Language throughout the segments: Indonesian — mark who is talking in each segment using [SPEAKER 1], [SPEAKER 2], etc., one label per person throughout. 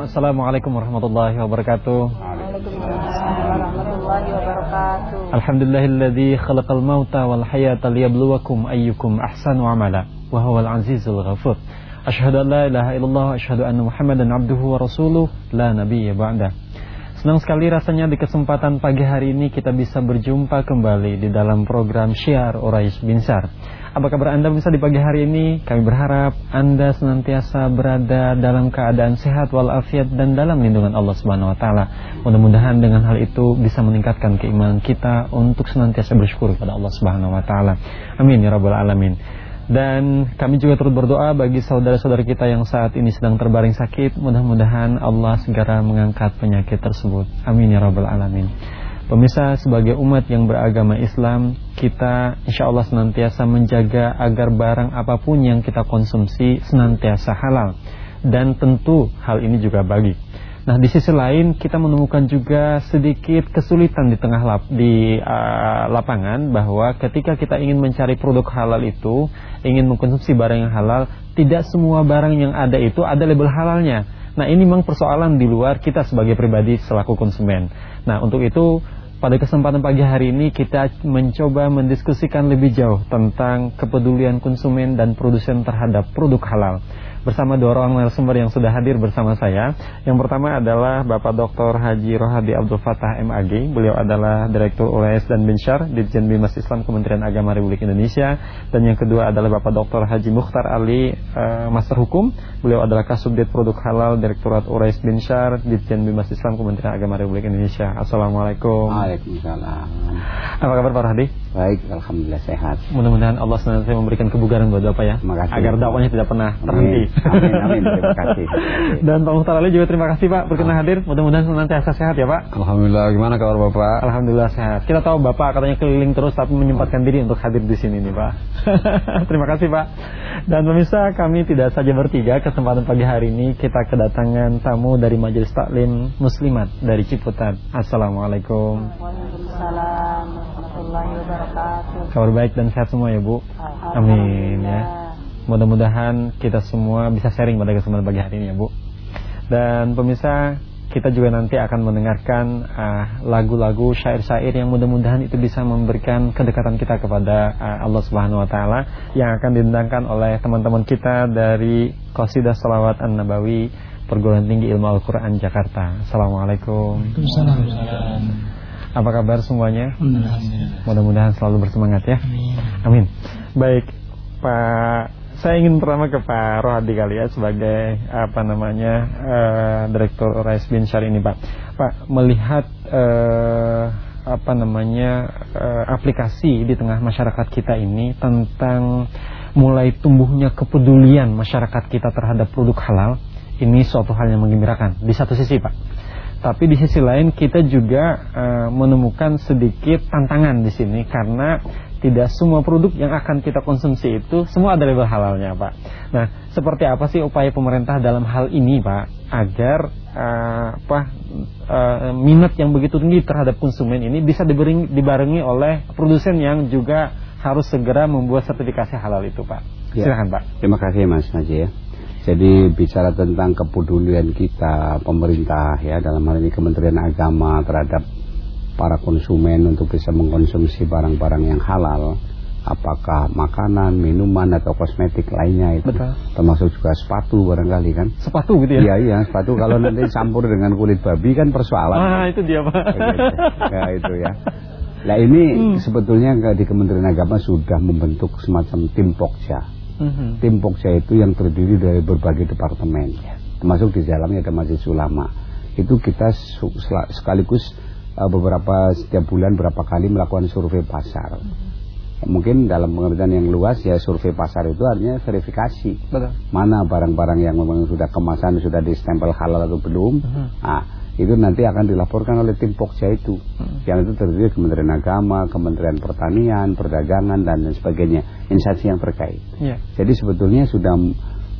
[SPEAKER 1] Assalamualaikum warahmatullahi wabarakatuh. Alhamdulillahilladzi khalaqal mauta wal hayata liyabluwakum ayyukum ahsanu amala wa huwal azizul ghafur. Asyhadu an la ilaha illallah wa asyhadu anna Muhammadan abduhu wa rasuluh la nabiyya ba'da. Senang sekali rasanya di kesempatan pagi hari ini kita bisa berjumpa kembali di dalam program Syiar Urais Binsar. Apa kabar Anda bisa di pagi hari ini? Kami berharap Anda senantiasa berada dalam keadaan sehat walafiat dan dalam lindungan Allah Subhanahu wa taala. Mudah-mudahan dengan hal itu bisa meningkatkan keimanan kita untuk senantiasa bersyukur kepada Allah Subhanahu wa taala. Amin ya rabbal alamin. Dan kami juga turut berdoa bagi saudara-saudara kita yang saat ini sedang terbaring sakit. Mudah-mudahan Allah segera mengangkat penyakit tersebut. Amin ya rabbal alamin. Pemirsa sebagai umat yang beragama Islam Kita insya Allah senantiasa menjaga agar barang apa pun yang kita konsumsi senantiasa halal. Dan tentu hal ini juga bagi. Nah di sisi lain kita menemukan juga sedikit kesulitan di tengah lap, di uh, lapangan Bahwa ketika kita ingin mencari produk halal itu Ingin mengkonsumsi barang yang halal Tidak semua barang yang ada itu ada label halalnya. Nah ini memang persoalan di luar kita sebagai pribadi selaku konsumen. Nah untuk itu pada kesempatan pagi hari ini kita mencoba mendiskusikan lebih jauh tentang kepedulian konsumen dan produsen terhadap produk halal bersama dua orang narasumber yang sudah hadir bersama saya. Yang pertama adalah Bapak Dr. Haji Rohadi Abdul Fatah MAG. Beliau adalah Direktur ULS dan Binsyar Dirjen Bimas Islam Kementerian Agama Republik Indonesia. Dan yang kedua adalah Bapak Dr. Haji Mukhtar Ali uh, Master Hukum. Beliau adalah Kasubdit Produk Halal Direktorat ULS Binsyar Dirjen Bimas Islam Kementerian Agama Republik Indonesia. Assalamualaikum.
[SPEAKER 2] Waalaikumsalam.
[SPEAKER 1] Apa kabar Pak Rohadi?
[SPEAKER 2] Baik, alhamdulillah sehat.
[SPEAKER 1] Mudah-mudahan Allah senantiasa memberikan kebugaran buat Bapak ya.
[SPEAKER 2] Makasih.
[SPEAKER 1] Agar dakwahnya tidak pernah terhenti.
[SPEAKER 2] Amin, amin, terima kasih.
[SPEAKER 1] Dan Pak Muhtar Ali juga terima kasih Pak berkenan hadir. Mudah-mudahan senantiasa sehat ya Pak.
[SPEAKER 3] Alhamdulillah, gimana kabar Bapak?
[SPEAKER 1] Alhamdulillah sehat. Kita tahu Bapak katanya keliling terus tapi menyempatkan diri untuk hadir di sini nih Pak. terima kasih Pak. Dan pemirsa kami tidak saja bertiga kesempatan pagi hari ini kita kedatangan tamu dari Majelis Taklim Muslimat dari Ciputat. Assalamualaikum.
[SPEAKER 4] Waalaikumsalam warahmatullahi wabarakatuh.
[SPEAKER 1] Kabar baik dan sehat semua ya Bu. Amin ya. Mudah-mudahan kita semua bisa sharing pada kesempatan pagi hari ini ya Bu. Dan pemirsa kita juga nanti akan mendengarkan lagu-lagu uh, syair-syair yang mudah-mudahan itu bisa memberikan kedekatan kita kepada uh, Allah Subhanahu wa taala yang akan didendangkan oleh teman-teman kita dari Qasidah Salawat An-Nabawi Perguruan Tinggi Ilmu Al-Qur'an Jakarta. Assalamualaikum.
[SPEAKER 5] Waalaikumsalam.
[SPEAKER 1] Apa kabar semuanya? Mudah-mudahan selalu bersemangat ya. Amin. Baik, Pak saya ingin pertama ke Pak Rohadi kali ya sebagai apa namanya uh, Direktur Rais Binsyar ini Pak. Pak melihat uh, apa namanya uh, aplikasi di tengah masyarakat kita ini tentang mulai tumbuhnya kepedulian masyarakat kita terhadap produk halal ini suatu hal yang menggembirakan di satu sisi Pak. Tapi di sisi lain kita juga uh, menemukan sedikit tantangan di sini karena tidak semua produk yang akan kita konsumsi itu semua ada label halalnya Pak. Nah, seperti apa sih upaya pemerintah dalam hal ini Pak agar uh, apa uh, minat yang begitu tinggi terhadap konsumen ini bisa dibarengi, dibarengi oleh produsen yang juga harus segera membuat sertifikasi halal itu Pak.
[SPEAKER 2] Ya.
[SPEAKER 1] Silakan Pak.
[SPEAKER 2] Terima kasih Mas Najib ya. Jadi bicara tentang kepedulian kita pemerintah ya dalam hal ini Kementerian Agama terhadap para konsumen untuk bisa mengkonsumsi barang-barang yang halal apakah makanan, minuman atau kosmetik lainnya itu
[SPEAKER 1] Betul.
[SPEAKER 2] termasuk juga sepatu barangkali kan
[SPEAKER 1] Sepatu gitu ya?
[SPEAKER 2] iya iya sepatu kalau nanti campur dengan kulit babi kan persoalan
[SPEAKER 1] Ah, itu dia Pak.
[SPEAKER 2] ya itu ya nah ini
[SPEAKER 1] Hmm.
[SPEAKER 2] sebetulnya di Kementerian Agama sudah membentuk semacam tim pokja
[SPEAKER 1] Mhm.
[SPEAKER 2] tim pokja itu yang terdiri dari berbagai departemen. Termasuk di dalamnya ada majelis ulama. Itu kita sekaligus uh, beberapa setiap bulan berapa kali melakukan survei pasar. Mungkin dalam pengertian yang luas ya survei pasar itu artinya verifikasi.
[SPEAKER 1] Betul.
[SPEAKER 2] mana barang-barang yang memang sudah kemasan sudah distempel halal atau belum.
[SPEAKER 1] Mhm.
[SPEAKER 2] nah itu nanti akan dilaporkan oleh tim pokja itu
[SPEAKER 1] Hmm.
[SPEAKER 2] yang itu terdiri dari Kementerian Agama, Kementerian Pertanian, Perdagangan dan lain sebagainya instansi yang terkait
[SPEAKER 1] Iya.
[SPEAKER 2] jadi sebetulnya sudah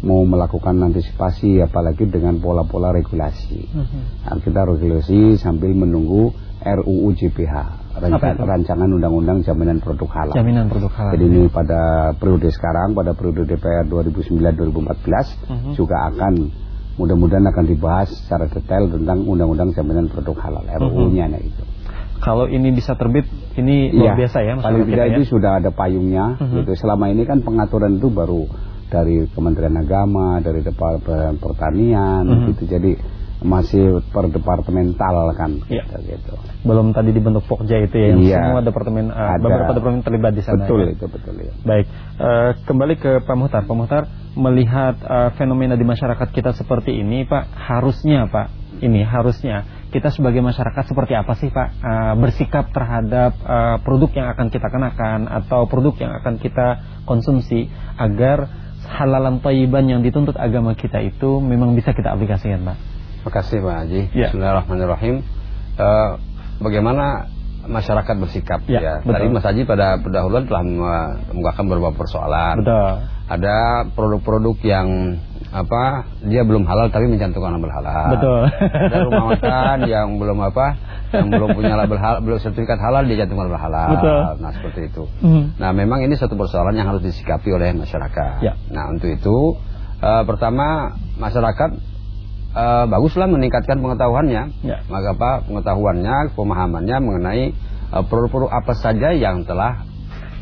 [SPEAKER 2] mau melakukan antisipasi apalagi dengan pola-pola regulasi
[SPEAKER 1] Mhm.
[SPEAKER 2] Nah, kita regulasi sambil menunggu RUU JPH rancangan undang-undang jaminan produk halal
[SPEAKER 1] Jaminan produk halal.
[SPEAKER 2] jadi ini pada periode sekarang, pada periode DPR 2009-2014
[SPEAKER 1] Mhm.
[SPEAKER 2] juga akan mudah-mudahan akan dibahas secara detail tentang undang-undang jaminan produk halal RUU-nya nah itu.
[SPEAKER 1] Kalau ini bisa terbit, ini luar
[SPEAKER 2] Iya,
[SPEAKER 1] biasa ya
[SPEAKER 2] Paling tidak
[SPEAKER 1] kita
[SPEAKER 2] itu
[SPEAKER 1] ya.
[SPEAKER 2] sudah ada payungnya
[SPEAKER 1] Mhm.
[SPEAKER 2] gitu. Selama ini kan pengaturan itu baru dari Kementerian Agama, dari Departemen Pertanian
[SPEAKER 1] Mhm.
[SPEAKER 2] gitu. Jadi masih per departemental kan
[SPEAKER 1] Iya.
[SPEAKER 2] gitu.
[SPEAKER 1] Belum tadi dibentuk Pokja itu ya, yang
[SPEAKER 2] Iya.
[SPEAKER 1] semua departemen, eh,
[SPEAKER 2] Ada.
[SPEAKER 1] beberapa departemen terlibat di sana.
[SPEAKER 2] Betul
[SPEAKER 1] ya.
[SPEAKER 2] itu betul ya.
[SPEAKER 1] Baik, eh, kembali ke Pak Muhtar. Pak Muhtar melihat eh, fenomena di masyarakat kita seperti ini, Pak, harusnya Pak, ini harusnya kita sebagai masyarakat seperti apa sih Pak eh, bersikap terhadap eh, produk yang akan kita kenakan atau produk yang akan kita konsumsi agar halalan tayyiban yang dituntut agama kita itu memang bisa kita aplikasikan, Pak.
[SPEAKER 3] Terima kasih Pak Haji.
[SPEAKER 1] Ya.
[SPEAKER 3] Bismillahirrahmanirrahim. Eh, bagaimana masyarakat bersikap
[SPEAKER 1] Ya,
[SPEAKER 3] ya?
[SPEAKER 1] betul.
[SPEAKER 3] Tadi Mas Haji pada pendahuluan telah menguatkan beberapa persoalan.
[SPEAKER 1] Betul.
[SPEAKER 3] Ada produk-produk yang apa dia belum halal tapi mencantumkan label halal.
[SPEAKER 1] Betul.
[SPEAKER 3] Ada rumah makan yang belum apa yang belum punya label halal, belum sertifikat halal dia cantumkan label halal.
[SPEAKER 1] Betul.
[SPEAKER 3] Nah seperti itu.
[SPEAKER 1] Mhm.
[SPEAKER 3] Nah memang ini satu persoalan yang harus disikapi oleh masyarakat.
[SPEAKER 1] Ya.
[SPEAKER 3] Nah untuk itu eh, pertama masyarakat eh, baguslah meningkatkan pengetahuannya.
[SPEAKER 1] Ya.
[SPEAKER 3] Maka apa pengetahuannya, pemahamannya mengenai eh, produk-produk apa saja yang telah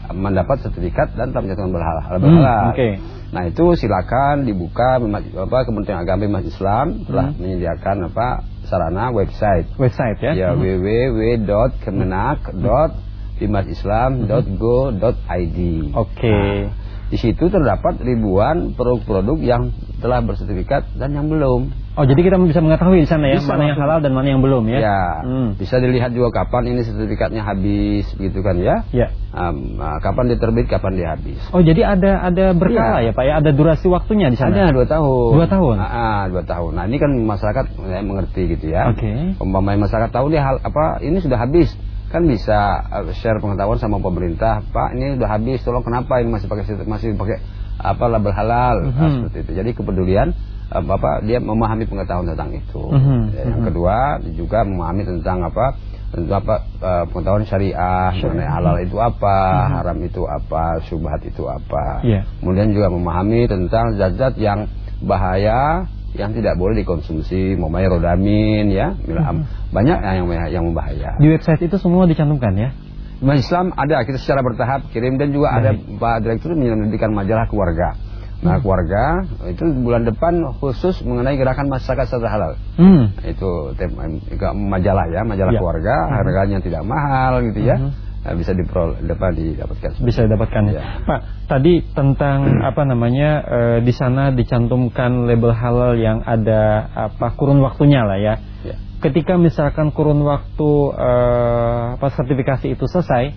[SPEAKER 3] mendapat sertifikat dan telah menjatuhkan berhalal.
[SPEAKER 1] Hmm, oke.
[SPEAKER 3] Nah itu silakan dibuka apa Kementerian Agama Umat Islam telah
[SPEAKER 1] Hmm.
[SPEAKER 3] menyediakan apa sarana website
[SPEAKER 1] Website ya.
[SPEAKER 3] ya www.kemenak.dimatislam.go.id.
[SPEAKER 1] Oke.
[SPEAKER 3] Nah, di situ terdapat ribuan produk-produk yang telah bersertifikat dan yang belum.
[SPEAKER 1] Oh, jadi kita bisa mengetahui di sana ya,
[SPEAKER 3] Bisa
[SPEAKER 1] mana yang halal dan mana yang belum ya.
[SPEAKER 3] Ya,
[SPEAKER 1] Hmm.
[SPEAKER 3] bisa dilihat juga kapan ini sertifikatnya habis, begitu kan ya?
[SPEAKER 1] Ya.
[SPEAKER 3] Um, kapan dia terbit, kapan dia habis.
[SPEAKER 1] Oh, jadi ada ada berkala ya,
[SPEAKER 3] Iya.
[SPEAKER 1] Pak ya, ada durasi waktunya di sana.
[SPEAKER 3] Ada dua tahun.
[SPEAKER 1] Dua tahun?
[SPEAKER 3] Ah, ah, dua tahun. Nah ini kan masyarakat ya, mengerti gitu ya.
[SPEAKER 1] Oke.
[SPEAKER 3] Umpamanya masyarakat tahu dia hal apa ini sudah habis kan bisa uh, share pengetahuan sama pemerintah. Pak ini udah habis, tolong kenapa ini masih pakai masih pakai apa label halal Nah,
[SPEAKER 1] Mhm.
[SPEAKER 3] seperti itu. Jadi kepedulian apa dia memahami pengetahuan tentang itu.
[SPEAKER 1] Mhm,
[SPEAKER 3] Ya, yang
[SPEAKER 1] mhm.
[SPEAKER 3] kedua juga memahami tentang apa tentang apa uh, pengetahuan syariah, mengenai halal itu apa, haram itu apa, syubhat itu apa.
[SPEAKER 1] Iya.
[SPEAKER 3] Kemudian juga memahami tentang zat-zat yang bahaya yang tidak boleh dikonsumsi, umpamanya rodamin ya, milam. Banyak yang yang membahaya.
[SPEAKER 1] Di website itu semua dicantumkan ya.
[SPEAKER 3] Islam ada kita secara bertahap kirim dan juga ada Pak Direktur menyelidikkan majalah keluarga. Nah, keluarga itu bulan depan khusus mengenai gerakan masyarakat secara halal.
[SPEAKER 1] Hmm.
[SPEAKER 3] Itu tem- em- majalah ya, majalah
[SPEAKER 1] Ya.
[SPEAKER 3] keluarga, harganya tidak mahal gitu ya.
[SPEAKER 1] Mhm.
[SPEAKER 3] Nah, bisa depan didapatkan.
[SPEAKER 1] Bisa didapatkan ya.
[SPEAKER 3] Ya.
[SPEAKER 1] Pak, tadi tentang apa namanya eh, di sana dicantumkan label halal yang ada apa kurun waktunya lah ya.
[SPEAKER 3] Ya.
[SPEAKER 1] Ketika misalkan kurun waktu eh, apa sertifikasi itu selesai,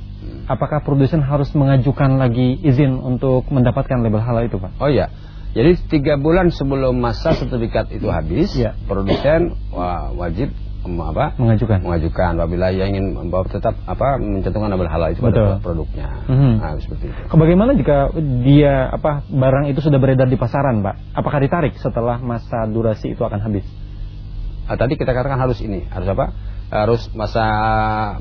[SPEAKER 1] apakah produsen harus mengajukan lagi izin untuk mendapatkan label halal itu, Pak?
[SPEAKER 3] Oh iya. Jadi tiga bulan sebelum masa sertifikat itu habis,
[SPEAKER 1] Ya.
[SPEAKER 3] produsen wah, wajib apa?
[SPEAKER 1] Mengajukan.
[SPEAKER 3] mengajukan apabila ia ingin membawa tetap apa mencantumkan label halal itu
[SPEAKER 1] Betul.
[SPEAKER 3] pada produknya.
[SPEAKER 1] Mhm.
[SPEAKER 3] Nah, seperti itu.
[SPEAKER 1] Bagaimana jika dia apa barang itu sudah beredar di pasaran, Pak? Apakah ditarik setelah masa durasi itu akan habis?
[SPEAKER 3] Nah, tadi kita katakan harus ini, harus apa? Harus masa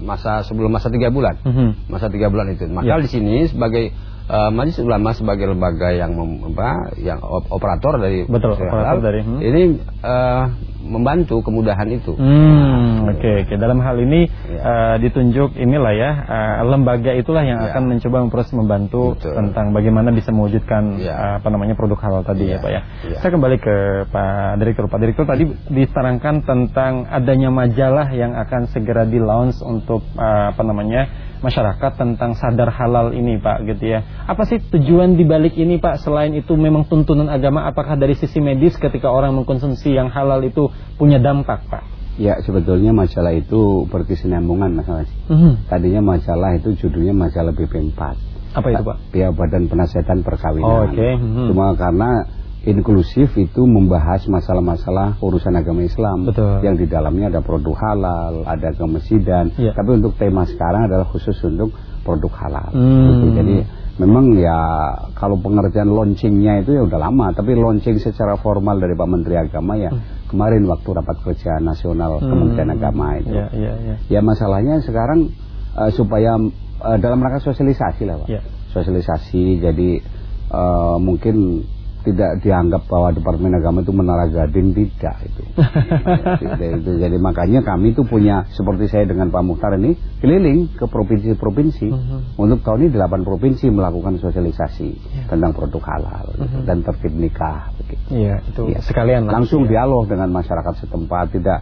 [SPEAKER 3] masa sebelum masa tiga bulan.
[SPEAKER 1] Mhm.
[SPEAKER 3] Masa tiga bulan itu. Maka
[SPEAKER 1] Ya.
[SPEAKER 3] di sini sebagai eh, Majelis Ulama sebagai lembaga yang mem, apa, yang op- operator dari
[SPEAKER 1] Betul, operator
[SPEAKER 3] Halal,
[SPEAKER 1] dari, hmm.
[SPEAKER 3] ini eh, membantu kemudahan itu.
[SPEAKER 1] Hmm, oke oke. Dalam hal ini
[SPEAKER 3] Ya.
[SPEAKER 1] eh, ditunjuk inilah ya eh, lembaga itulah yang
[SPEAKER 3] Ya.
[SPEAKER 1] akan mencoba memproses membantu
[SPEAKER 3] Betul.
[SPEAKER 1] tentang bagaimana bisa mewujudkan
[SPEAKER 3] Ya.
[SPEAKER 1] eh, apa namanya produk halal tadi ya,
[SPEAKER 3] Ya.
[SPEAKER 1] Pak ya.
[SPEAKER 3] Ya.
[SPEAKER 1] Saya kembali ke Pak Direktur. Pak Direktur tadi diterangkan tentang adanya majalah yang akan segera di launch untuk eh, apa namanya masyarakat tentang sadar halal ini Pak gitu ya. Apa sih tujuan dibalik ini Pak selain itu memang tuntunan agama apakah dari sisi medis ketika orang mengkonsumsi yang halal itu punya dampak Pak?
[SPEAKER 2] Ya sebetulnya masalah itu berkesinambungan masalah sih.
[SPEAKER 1] Mhm.
[SPEAKER 2] Tadinya masalah itu judulnya masalah BP4.
[SPEAKER 1] Apa itu Pak?
[SPEAKER 2] Ya Badan Penasihat
[SPEAKER 1] Oh,
[SPEAKER 2] Perkawinan.
[SPEAKER 1] oke. Mhm.
[SPEAKER 2] Cuma karena inklusif itu membahas masalah-masalah urusan agama Islam
[SPEAKER 1] Betul.
[SPEAKER 2] yang di dalamnya ada produk halal, ada kemesidan.
[SPEAKER 1] Iya.
[SPEAKER 2] Tapi untuk tema sekarang adalah khusus untuk produk halal.
[SPEAKER 1] Hmm.
[SPEAKER 2] Gitu. Jadi memang ya kalau pengertian launchingnya itu ya udah lama, tapi launching secara formal dari Pak Menteri Agama ya kemarin waktu rapat kerja nasional Kementerian Agama itu.
[SPEAKER 1] Ya, ya, ya.
[SPEAKER 2] Ya masalahnya sekarang eh, supaya eh, dalam rangka sosialisasi lah Pak.
[SPEAKER 1] Ya.
[SPEAKER 2] Sosialisasi jadi eh, mungkin tidak dianggap bahwa Departemen Agama itu menara gading tidak itu. Itu. Jadi makanya kami itu punya seperti saya dengan Pak Muhtar ini keliling ke provinsi-provinsi
[SPEAKER 1] Mhm.
[SPEAKER 2] untuk tahun ini delapan provinsi melakukan sosialisasi
[SPEAKER 1] Ya.
[SPEAKER 2] tentang produk halal gitu,
[SPEAKER 1] Mhm.
[SPEAKER 2] dan tertib nikah begitu.
[SPEAKER 1] Iya, itu
[SPEAKER 2] Iya.
[SPEAKER 1] sekalian.
[SPEAKER 2] Langsung
[SPEAKER 1] Iya.
[SPEAKER 2] dialog dengan masyarakat setempat tidak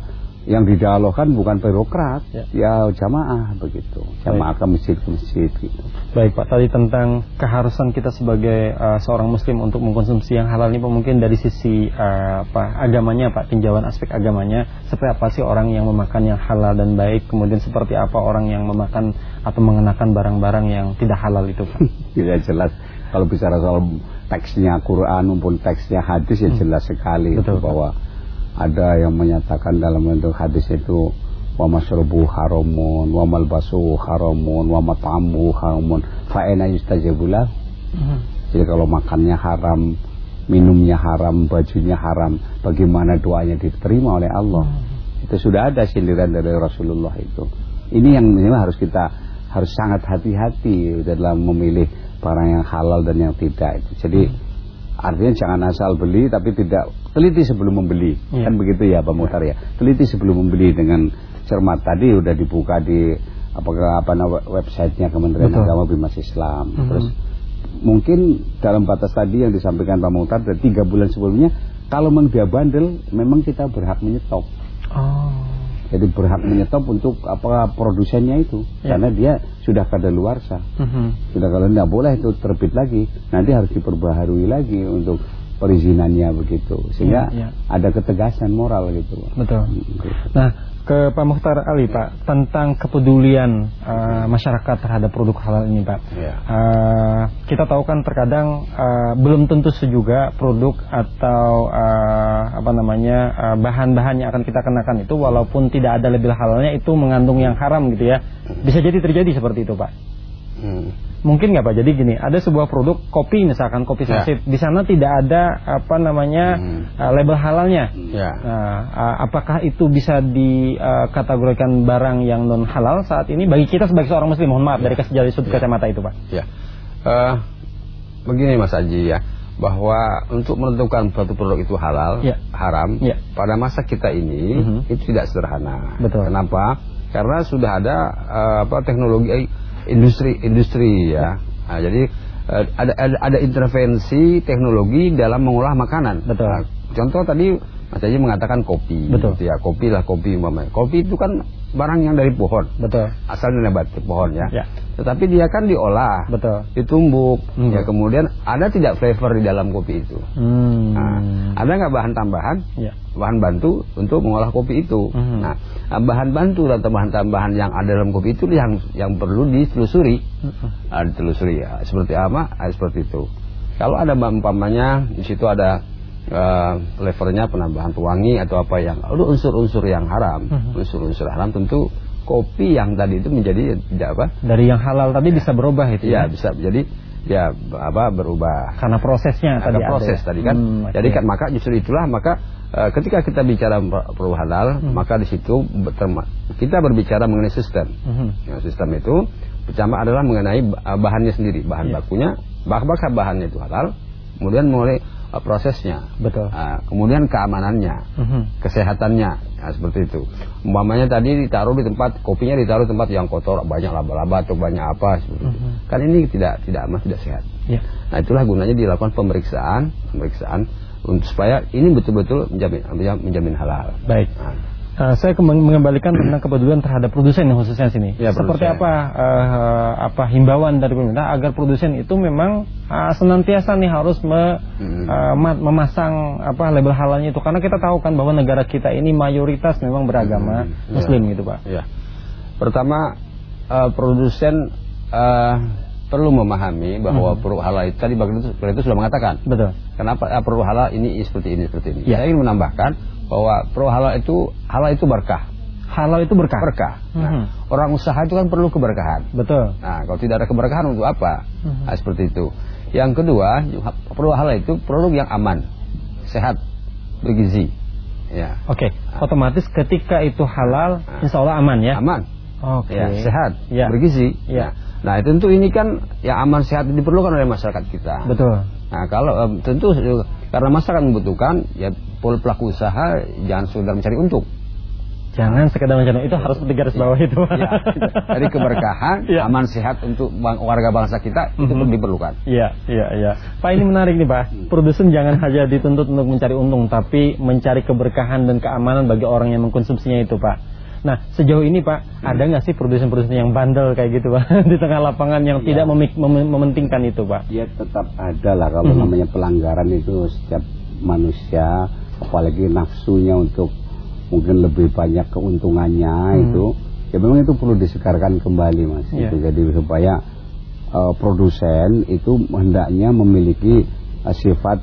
[SPEAKER 2] yang didialogkan bukan birokrat
[SPEAKER 1] Ya.
[SPEAKER 2] ya, jamaah begitu jamaah ke masjid ke masjid gitu.
[SPEAKER 1] Baik Pak, tadi tentang keharusan kita sebagai uh, seorang muslim untuk mengkonsumsi yang halal ini mungkin dari sisi uh, apa agamanya Pak, tinjauan aspek agamanya seperti apa sih orang yang memakan yang halal dan baik, kemudian seperti apa orang yang memakan atau mengenakan barang-barang yang tidak halal itu Pak.
[SPEAKER 2] ya jelas kalau bicara soal teksnya Quran maupun teksnya hadis ya jelas sekali
[SPEAKER 1] Hmm. Betul,
[SPEAKER 2] itu
[SPEAKER 1] Pak.
[SPEAKER 2] Ada yang menyatakan dalam bentuk hadis itu wa masrubu haramun wa malbasu haramun wa mat'amu haramun fa aina yustajabu lahu? Jadi kalau makannya haram, minumnya haram, bajunya haram, bagaimana doanya diterima oleh Allah? Itu sudah ada sindiran dari Rasulullah itu. Ini yang memang harus kita harus sangat hati-hati dalam memilih barang yang halal dan yang tidak itu. Jadi artinya jangan asal beli tapi tidak teliti sebelum membeli.
[SPEAKER 1] Iya.
[SPEAKER 2] Kan begitu ya Pak Muhtar ya. Teliti sebelum membeli dengan cermat tadi udah dibuka di apakah apa websitenya Kementerian
[SPEAKER 1] Betul.
[SPEAKER 2] Agama Bimas Islam.
[SPEAKER 1] Mhm.
[SPEAKER 2] Terus mungkin dalam batas tadi yang disampaikan Pak Muhtar dari tiga bulan sebelumnya kalau memang dia bandel memang kita berhak menyetop
[SPEAKER 1] Oh.
[SPEAKER 2] jadi berhak menyetop untuk apa produsennya itu
[SPEAKER 1] Ya.
[SPEAKER 2] karena dia sudah kadaluarsa
[SPEAKER 1] Mhm.
[SPEAKER 2] sudah kalau tidak boleh itu terbit lagi nanti harus diperbaharui lagi untuk perizinannya begitu sehingga
[SPEAKER 1] Ya, ya.
[SPEAKER 2] ada ketegasan moral gitu
[SPEAKER 1] Betul.
[SPEAKER 2] Gitu.
[SPEAKER 1] Nah, ke Pak Muhtar Ali Pak tentang kepedulian uh, masyarakat terhadap produk halal ini Pak.
[SPEAKER 3] Iya.
[SPEAKER 1] Uh, kita tahu kan terkadang uh, belum tentu juga produk atau uh, apa namanya uh, bahan-bahan yang akan kita kenakan itu walaupun tidak ada label halalnya itu mengandung yang haram gitu ya. Bisa jadi terjadi seperti itu Pak.
[SPEAKER 3] Hmm.
[SPEAKER 1] Mungkin nggak Pak? Jadi gini, ada sebuah produk kopi misalkan kopi
[SPEAKER 3] Ya.
[SPEAKER 1] sachet. Di sana tidak ada apa namanya
[SPEAKER 3] Hmm.
[SPEAKER 1] uh, label halalnya.
[SPEAKER 3] Ya.
[SPEAKER 1] Uh, apakah itu bisa dikategorikan barang yang non halal saat ini bagi kita sebagai seorang muslim? Mohon maaf dari kes- dari sudut
[SPEAKER 3] Ya.
[SPEAKER 1] kacamata itu, Pak.
[SPEAKER 3] Ya, Eh, begini Mas Aji ya, bahwa untuk menentukan suatu produk itu halal,
[SPEAKER 1] Ya.
[SPEAKER 3] haram,
[SPEAKER 1] Ya.
[SPEAKER 3] pada masa kita ini
[SPEAKER 1] Mhm.
[SPEAKER 3] itu tidak sederhana.
[SPEAKER 1] Betul.
[SPEAKER 3] Kenapa? Karena sudah ada eh, apa teknologi eh, industri industri ya. Nah, jadi eh, ada, ada ada intervensi teknologi dalam mengolah makanan.
[SPEAKER 1] Betul.
[SPEAKER 3] Nah, contoh tadi Mas Aji mengatakan kopi.
[SPEAKER 1] Betul.
[SPEAKER 3] gitu ya, kopi lah kopi umpamanya. Kopi itu kan barang yang dari pohon
[SPEAKER 1] Betul.
[SPEAKER 3] asal dari pohon ya.
[SPEAKER 1] Ya.
[SPEAKER 3] Tetapi dia kan diolah,
[SPEAKER 1] Betul.
[SPEAKER 3] ditumbuk,
[SPEAKER 1] Hmm.
[SPEAKER 3] ya kemudian ada tidak flavor di dalam kopi itu.
[SPEAKER 1] Hmm.
[SPEAKER 3] Nah, ada nggak bahan tambahan,
[SPEAKER 1] Ya.
[SPEAKER 3] bahan bantu untuk mengolah kopi itu.
[SPEAKER 1] Hmm.
[SPEAKER 3] Nah, bahan bantu dan tambahan-tambahan yang ada dalam kopi itu yang yang perlu ditelusuri,
[SPEAKER 1] Mhm.
[SPEAKER 3] nah, ditelusuri ya. Seperti apa? Ah, seperti itu. Kalau ada umpamanya di situ ada eh, flavornya penambahan pewangi atau apa yang, ada unsur-unsur yang haram,
[SPEAKER 1] Mhm.
[SPEAKER 3] unsur-unsur haram tentu kopi yang tadi itu menjadi tidak apa?
[SPEAKER 1] Dari yang halal tadi bisa berubah itu ya.
[SPEAKER 3] Iya bisa jadi ya apa berubah
[SPEAKER 1] Karena prosesnya tadi
[SPEAKER 3] ada proses
[SPEAKER 1] ya.
[SPEAKER 3] tadi kan.
[SPEAKER 1] Hmm,
[SPEAKER 3] Jadi kan maka justru itulah maka eh, ketika kita bicara per- perlu halal
[SPEAKER 1] Hmm.
[SPEAKER 3] maka di situ kita berbicara mengenai sistem.
[SPEAKER 1] Mhm.
[SPEAKER 3] Ya, sistem itu pertama adalah mengenai ba- bahannya sendiri, bahan
[SPEAKER 1] Iya.
[SPEAKER 3] bakunya, bahkan bahannya itu halal, kemudian mulai eh, prosesnya,
[SPEAKER 1] Betul.
[SPEAKER 3] Ah, kemudian keamanannya,
[SPEAKER 1] Mhm.
[SPEAKER 3] kesehatannya, nah, seperti itu. Umpamanya tadi ditaruh di tempat kopinya ditaruh di tempat yang kotor, banyak laba-laba atau banyak apa seperti itu.
[SPEAKER 1] Mhm.
[SPEAKER 3] Kan ini tidak tidak aman, tidak sehat.
[SPEAKER 1] Ya.
[SPEAKER 3] Nah itulah gunanya dilakukan pemeriksaan, pemeriksaan untuk supaya ini betul-betul menjamin menjamin halal.
[SPEAKER 1] Baik.
[SPEAKER 3] Nah,
[SPEAKER 1] Uh, saya mengembalikan tentang kepedulian terhadap produsen khususnya sini.
[SPEAKER 3] Ya,
[SPEAKER 1] Seperti
[SPEAKER 3] produsen.
[SPEAKER 1] apa uh, apa himbauan dari pemerintah agar produsen itu memang uh, senantiasa nih harus me-
[SPEAKER 3] Hmm.
[SPEAKER 1] uh, ma- memasang apa label halalnya itu karena kita tahu kan bahwa negara kita ini mayoritas memang beragama
[SPEAKER 3] Hmm,
[SPEAKER 1] muslim
[SPEAKER 3] ya.
[SPEAKER 1] gitu, Pak.
[SPEAKER 3] ya. Pertama eh, produsen eh, perlu memahami bahwa
[SPEAKER 1] Mhm.
[SPEAKER 3] produk halal itu tadi Bang itu, sudah mengatakan
[SPEAKER 1] Betul.
[SPEAKER 3] kenapa eh, produk halal ini seperti ini seperti ini.
[SPEAKER 1] Ya.
[SPEAKER 3] Saya ingin menambahkan bahwa produk halal itu halal itu berkah.
[SPEAKER 1] Halal itu berkah.
[SPEAKER 3] Berkah. Nah,
[SPEAKER 1] Mhm.
[SPEAKER 3] orang usaha itu kan perlu keberkahan.
[SPEAKER 1] Betul.
[SPEAKER 3] Nah, kalau tidak ada keberkahan untuk apa?
[SPEAKER 1] Mhm.
[SPEAKER 3] Nah, seperti itu. Yang kedua, produk halal itu produk yang aman, sehat, bergizi. Ya.
[SPEAKER 1] Oke, otomatis ketika itu halal,
[SPEAKER 3] Nah.
[SPEAKER 1] insya Allah aman ya.
[SPEAKER 3] Aman.
[SPEAKER 1] Oke.
[SPEAKER 3] Ya, sehat,
[SPEAKER 1] Ya.
[SPEAKER 3] bergizi.
[SPEAKER 1] Ya.
[SPEAKER 3] Nah, tentu ini kan yang aman sehat diperlukan oleh masyarakat kita.
[SPEAKER 1] Betul.
[SPEAKER 3] Nah kalau tentu karena masyarakat membutuhkan, ya pelaku usaha jangan sudah mencari untung.
[SPEAKER 1] Jangan sekedar mencari itu harus di garis bawah itu.
[SPEAKER 3] Ya, dari keberkahan,
[SPEAKER 1] Ya.
[SPEAKER 3] aman sehat untuk bang- warga bangsa kita itu
[SPEAKER 1] Mhm.
[SPEAKER 3] diperlukan.
[SPEAKER 1] Iya, iya, iya. Pak ini menarik nih Pak. Produsen jangan hanya dituntut untuk mencari untung, tapi mencari keberkahan dan keamanan bagi orang yang mengkonsumsinya itu Pak. Nah, sejauh ini Pak, ada nggak sih produsen-produsen yang bandel kayak gitu Pak di tengah lapangan yang tidak memik- mem- mementingkan itu Pak?
[SPEAKER 2] Ya tetap ada lah kalau
[SPEAKER 1] Mhm.
[SPEAKER 2] namanya pelanggaran itu setiap manusia apalagi nafsunya untuk mungkin lebih banyak keuntungannya
[SPEAKER 1] Hmm.
[SPEAKER 2] itu ya memang itu perlu disegarkan kembali mas
[SPEAKER 1] Iya.
[SPEAKER 2] itu jadi supaya eh, produsen itu hendaknya memiliki eh, sifat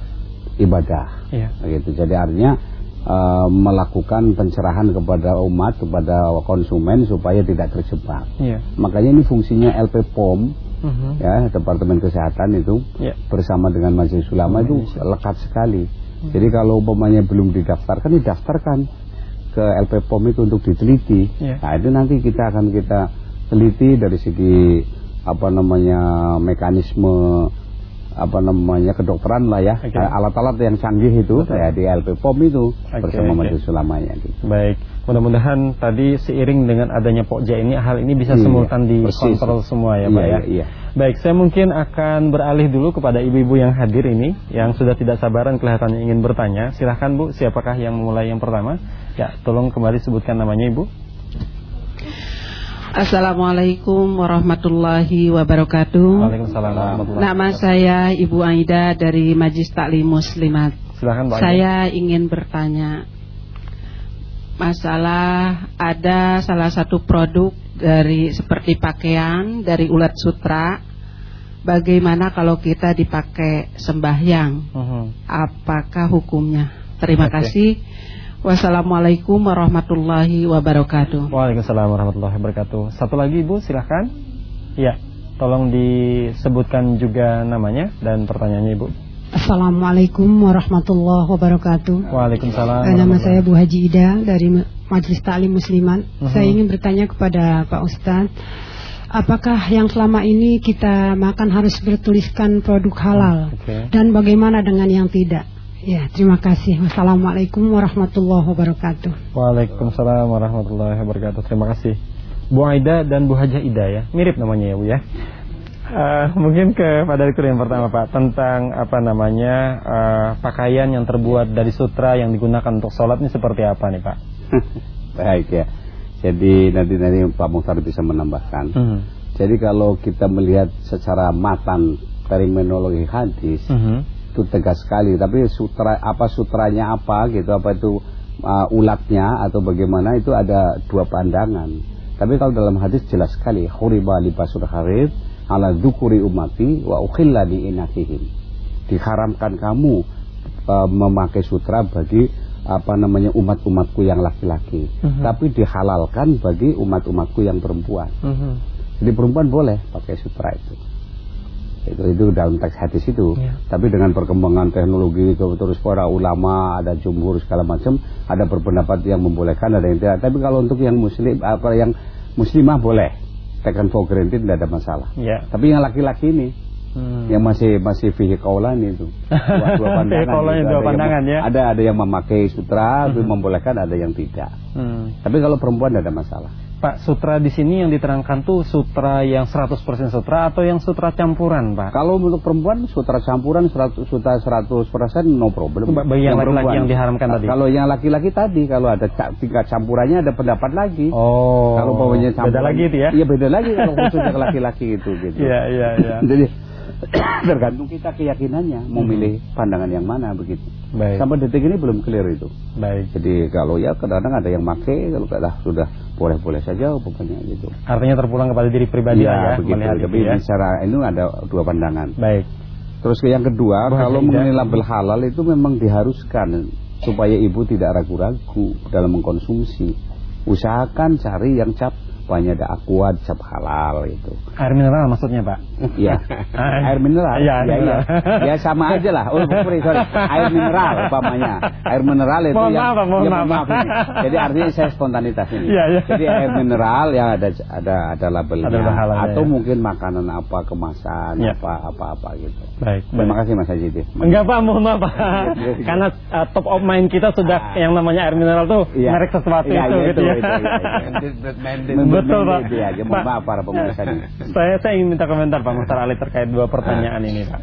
[SPEAKER 2] ibadah
[SPEAKER 1] Iya.
[SPEAKER 2] gitu jadi artinya eh, melakukan pencerahan kepada umat kepada konsumen supaya tidak terjebak
[SPEAKER 1] Iya.
[SPEAKER 2] makanya ini fungsinya LP POM
[SPEAKER 1] Mhm.
[SPEAKER 2] ya Departemen Kesehatan itu
[SPEAKER 1] Iya.
[SPEAKER 2] bersama dengan Majelis Ulama itu lekat sekali. Jadi kalau umpamanya belum didaftarkan, didaftarkan ke LP POM itu untuk diteliti.
[SPEAKER 1] Iya.
[SPEAKER 2] Nah itu nanti kita akan kita teliti dari segi apa namanya mekanisme apa namanya kedokteran lah ya alat-alat yang canggih itu
[SPEAKER 1] Betul.
[SPEAKER 2] kayak di LP POM itu
[SPEAKER 1] Oke,
[SPEAKER 2] bersama
[SPEAKER 1] oke.
[SPEAKER 2] Majelis Ulamanya gitu.
[SPEAKER 1] Baik, mudah-mudahan tadi seiring dengan adanya Pokja ini hal ini bisa
[SPEAKER 2] Iya,
[SPEAKER 1] simultan
[SPEAKER 2] persis.
[SPEAKER 1] dikontrol semua ya
[SPEAKER 2] Iya,
[SPEAKER 1] Pak ya.
[SPEAKER 2] iya, iya.
[SPEAKER 1] Baik, saya mungkin akan beralih dulu kepada ibu-ibu yang hadir ini yang sudah tidak sabaran kelihatannya ingin bertanya. Silahkan Bu, siapakah yang memulai yang pertama? Ya, tolong kembali sebutkan namanya Ibu.
[SPEAKER 5] Assalamualaikum warahmatullahi wabarakatuh.
[SPEAKER 1] Waalaikumsalam warahmatullahi
[SPEAKER 5] Nama saya Ibu Aida dari Majlis Taklim Muslimat.
[SPEAKER 1] Silahkan Pak.
[SPEAKER 5] Saya ingin bertanya masalah ada salah satu produk dari seperti pakaian dari ulat sutra. Bagaimana kalau kita dipakai sembahyang?
[SPEAKER 1] Mhm.
[SPEAKER 5] Apakah hukumnya? Terima
[SPEAKER 1] Oke.
[SPEAKER 5] kasih. Wassalamualaikum warahmatullahi wabarakatuh.
[SPEAKER 1] Waalaikumsalam warahmatullahi wabarakatuh. Satu lagi Ibu, silahkan. Ya, tolong disebutkan juga namanya dan pertanyaannya Ibu.
[SPEAKER 6] Assalamualaikum warahmatullahi wabarakatuh.
[SPEAKER 1] Waalaikumsalam.
[SPEAKER 6] Eh, Nama saya Bu Haji Ida dari Ma- Majelis Taklim Musliman.
[SPEAKER 1] Mhm.
[SPEAKER 6] Saya ingin bertanya kepada Pak Ustadz, apakah yang selama ini kita makan harus bertuliskan produk halal
[SPEAKER 1] Oke.
[SPEAKER 6] dan bagaimana dengan yang tidak? Ya, terima kasih. Wassalamualaikum warahmatullahi wabarakatuh.
[SPEAKER 1] Waalaikumsalam warahmatullahi wabarakatuh. Terima kasih. Bu Aida dan Bu Hajah Ida ya. Mirip namanya ya Bu ya. Eh, mungkin ke Pak Direktur yang pertama Pak tentang apa namanya eh, pakaian yang terbuat dari sutra yang digunakan untuk sholat ini seperti apa nih Pak?
[SPEAKER 2] Baik ya. Jadi nanti nanti Pak Muhtar bisa menambahkan.
[SPEAKER 1] Mhm.
[SPEAKER 2] Jadi kalau kita melihat secara matan terminologi hadis
[SPEAKER 1] Mhm.
[SPEAKER 2] itu tegas sekali. Tapi sutra apa sutranya apa gitu apa itu uh, ulatnya atau bagaimana itu ada dua pandangan. Tapi kalau dalam hadis jelas sekali khuriba libasul harir ala dzukuri ummati wa ukhilla li inatihim. Diharamkan kamu uh, memakai sutra bagi apa namanya umat-umatku yang laki-laki.
[SPEAKER 1] Mhm.
[SPEAKER 2] Tapi dihalalkan bagi umat-umatku yang perempuan.
[SPEAKER 1] Mhm.
[SPEAKER 2] Jadi perempuan boleh pakai sutra itu. Itu itu dalam teks hadis itu.
[SPEAKER 1] Ya.
[SPEAKER 2] Tapi dengan perkembangan teknologi itu terus para ulama ada jumhur segala macam ada berpendapat yang membolehkan ada yang tidak. Tapi kalau untuk yang muslim apa yang muslimah boleh. Taken for granted tidak ada masalah.
[SPEAKER 1] Ya.
[SPEAKER 2] Tapi yang laki-laki ini
[SPEAKER 1] Hmm.
[SPEAKER 2] yang masih masih fihi kaulan itu dua, dua pandangan.
[SPEAKER 1] Fihi kaulan,
[SPEAKER 2] gitu.
[SPEAKER 1] dua
[SPEAKER 2] Ada yang-
[SPEAKER 1] pandangan, ya.
[SPEAKER 2] Ada ada yang memakai sutra, tapi membolehkan ada yang tidak.
[SPEAKER 1] Hmm.
[SPEAKER 2] Tapi kalau perempuan tidak ada masalah.
[SPEAKER 1] Pak, sutra di sini yang diterangkan tuh sutra yang 100% sutra atau yang sutra campuran, Pak?
[SPEAKER 2] Kalau untuk perempuan sutra campuran 100 sutra 100% no problem.
[SPEAKER 1] Ba- bagi yang laki-laki
[SPEAKER 2] perempuan.
[SPEAKER 1] yang diharamkan
[SPEAKER 2] Nah,
[SPEAKER 1] tadi.
[SPEAKER 2] Kalau yang laki-laki tadi kalau ada tiga campurannya ada pendapat lagi.
[SPEAKER 1] Oh.
[SPEAKER 2] Kalau
[SPEAKER 1] beda
[SPEAKER 2] campuran-
[SPEAKER 1] lagi itu ya?
[SPEAKER 2] Iya beda lagi kalau khusus yang laki-laki itu gitu.
[SPEAKER 1] Iya, iya, iya.
[SPEAKER 2] Jadi tergantung kita keyakinannya mau milih pandangan yang mana begitu.
[SPEAKER 1] Hmm. Baik.
[SPEAKER 2] Sampai detik ini belum clear itu.
[SPEAKER 1] Baik.
[SPEAKER 2] Jadi kalau ya kadang-kadang ada yang make kalau kata sudah boleh-boleh saja pokoknya gitu.
[SPEAKER 1] Artinya terpulang kepada diri pribadi ya,
[SPEAKER 2] Iya, begitu.
[SPEAKER 1] melihat
[SPEAKER 2] Tapi
[SPEAKER 1] itu ya.
[SPEAKER 2] secara ini ada dua pandangan.
[SPEAKER 1] Baik.
[SPEAKER 2] Terus yang kedua,
[SPEAKER 1] Bahasa
[SPEAKER 2] kalau mengenai label halal itu memang diharuskan supaya ibu tidak ragu-ragu dalam mengkonsumsi. Usahakan cari yang cap umpamanya ada aqua cap halal itu.
[SPEAKER 1] Air mineral maksudnya Pak?
[SPEAKER 2] Iya. air mineral.
[SPEAKER 1] Iya,
[SPEAKER 2] ya,
[SPEAKER 1] mineral.
[SPEAKER 2] Ya. ya sama aja lah. Oh, sorry, sorry. Air mineral umpamanya. Air mineral itu
[SPEAKER 1] Mohon
[SPEAKER 2] yang
[SPEAKER 1] maaf, mohon
[SPEAKER 2] ya,
[SPEAKER 1] maaf.
[SPEAKER 2] ini. Jadi artinya saya spontanitas ini.
[SPEAKER 1] Iya, iya.
[SPEAKER 2] Jadi air mineral yang ada ada ada labelnya
[SPEAKER 1] Ada
[SPEAKER 2] atau
[SPEAKER 1] ya.
[SPEAKER 2] mungkin makanan apa kemasan
[SPEAKER 1] Ya.
[SPEAKER 2] apa apa apa gitu.
[SPEAKER 1] Baik,
[SPEAKER 2] Terima
[SPEAKER 1] baik.
[SPEAKER 2] kasih Mas Haji.
[SPEAKER 1] Enggak Pak, mohon maaf Pak.
[SPEAKER 2] Iya, iya.
[SPEAKER 1] Karena uh, top of mind kita sudah yang namanya air mineral tuh
[SPEAKER 2] Iya.
[SPEAKER 1] merek sesuatu
[SPEAKER 2] Iya,
[SPEAKER 1] itu
[SPEAKER 2] iya,
[SPEAKER 1] gitu
[SPEAKER 2] itu,
[SPEAKER 1] ya.
[SPEAKER 2] itu, iya, iya.
[SPEAKER 1] Betul Pak.
[SPEAKER 2] Itu aja. Mohon
[SPEAKER 1] Pak,
[SPEAKER 2] maaf para pemirsa.
[SPEAKER 1] Saya saya ingin minta komentar Pak Muhtar Ali terkait dua pertanyaan ini Pak.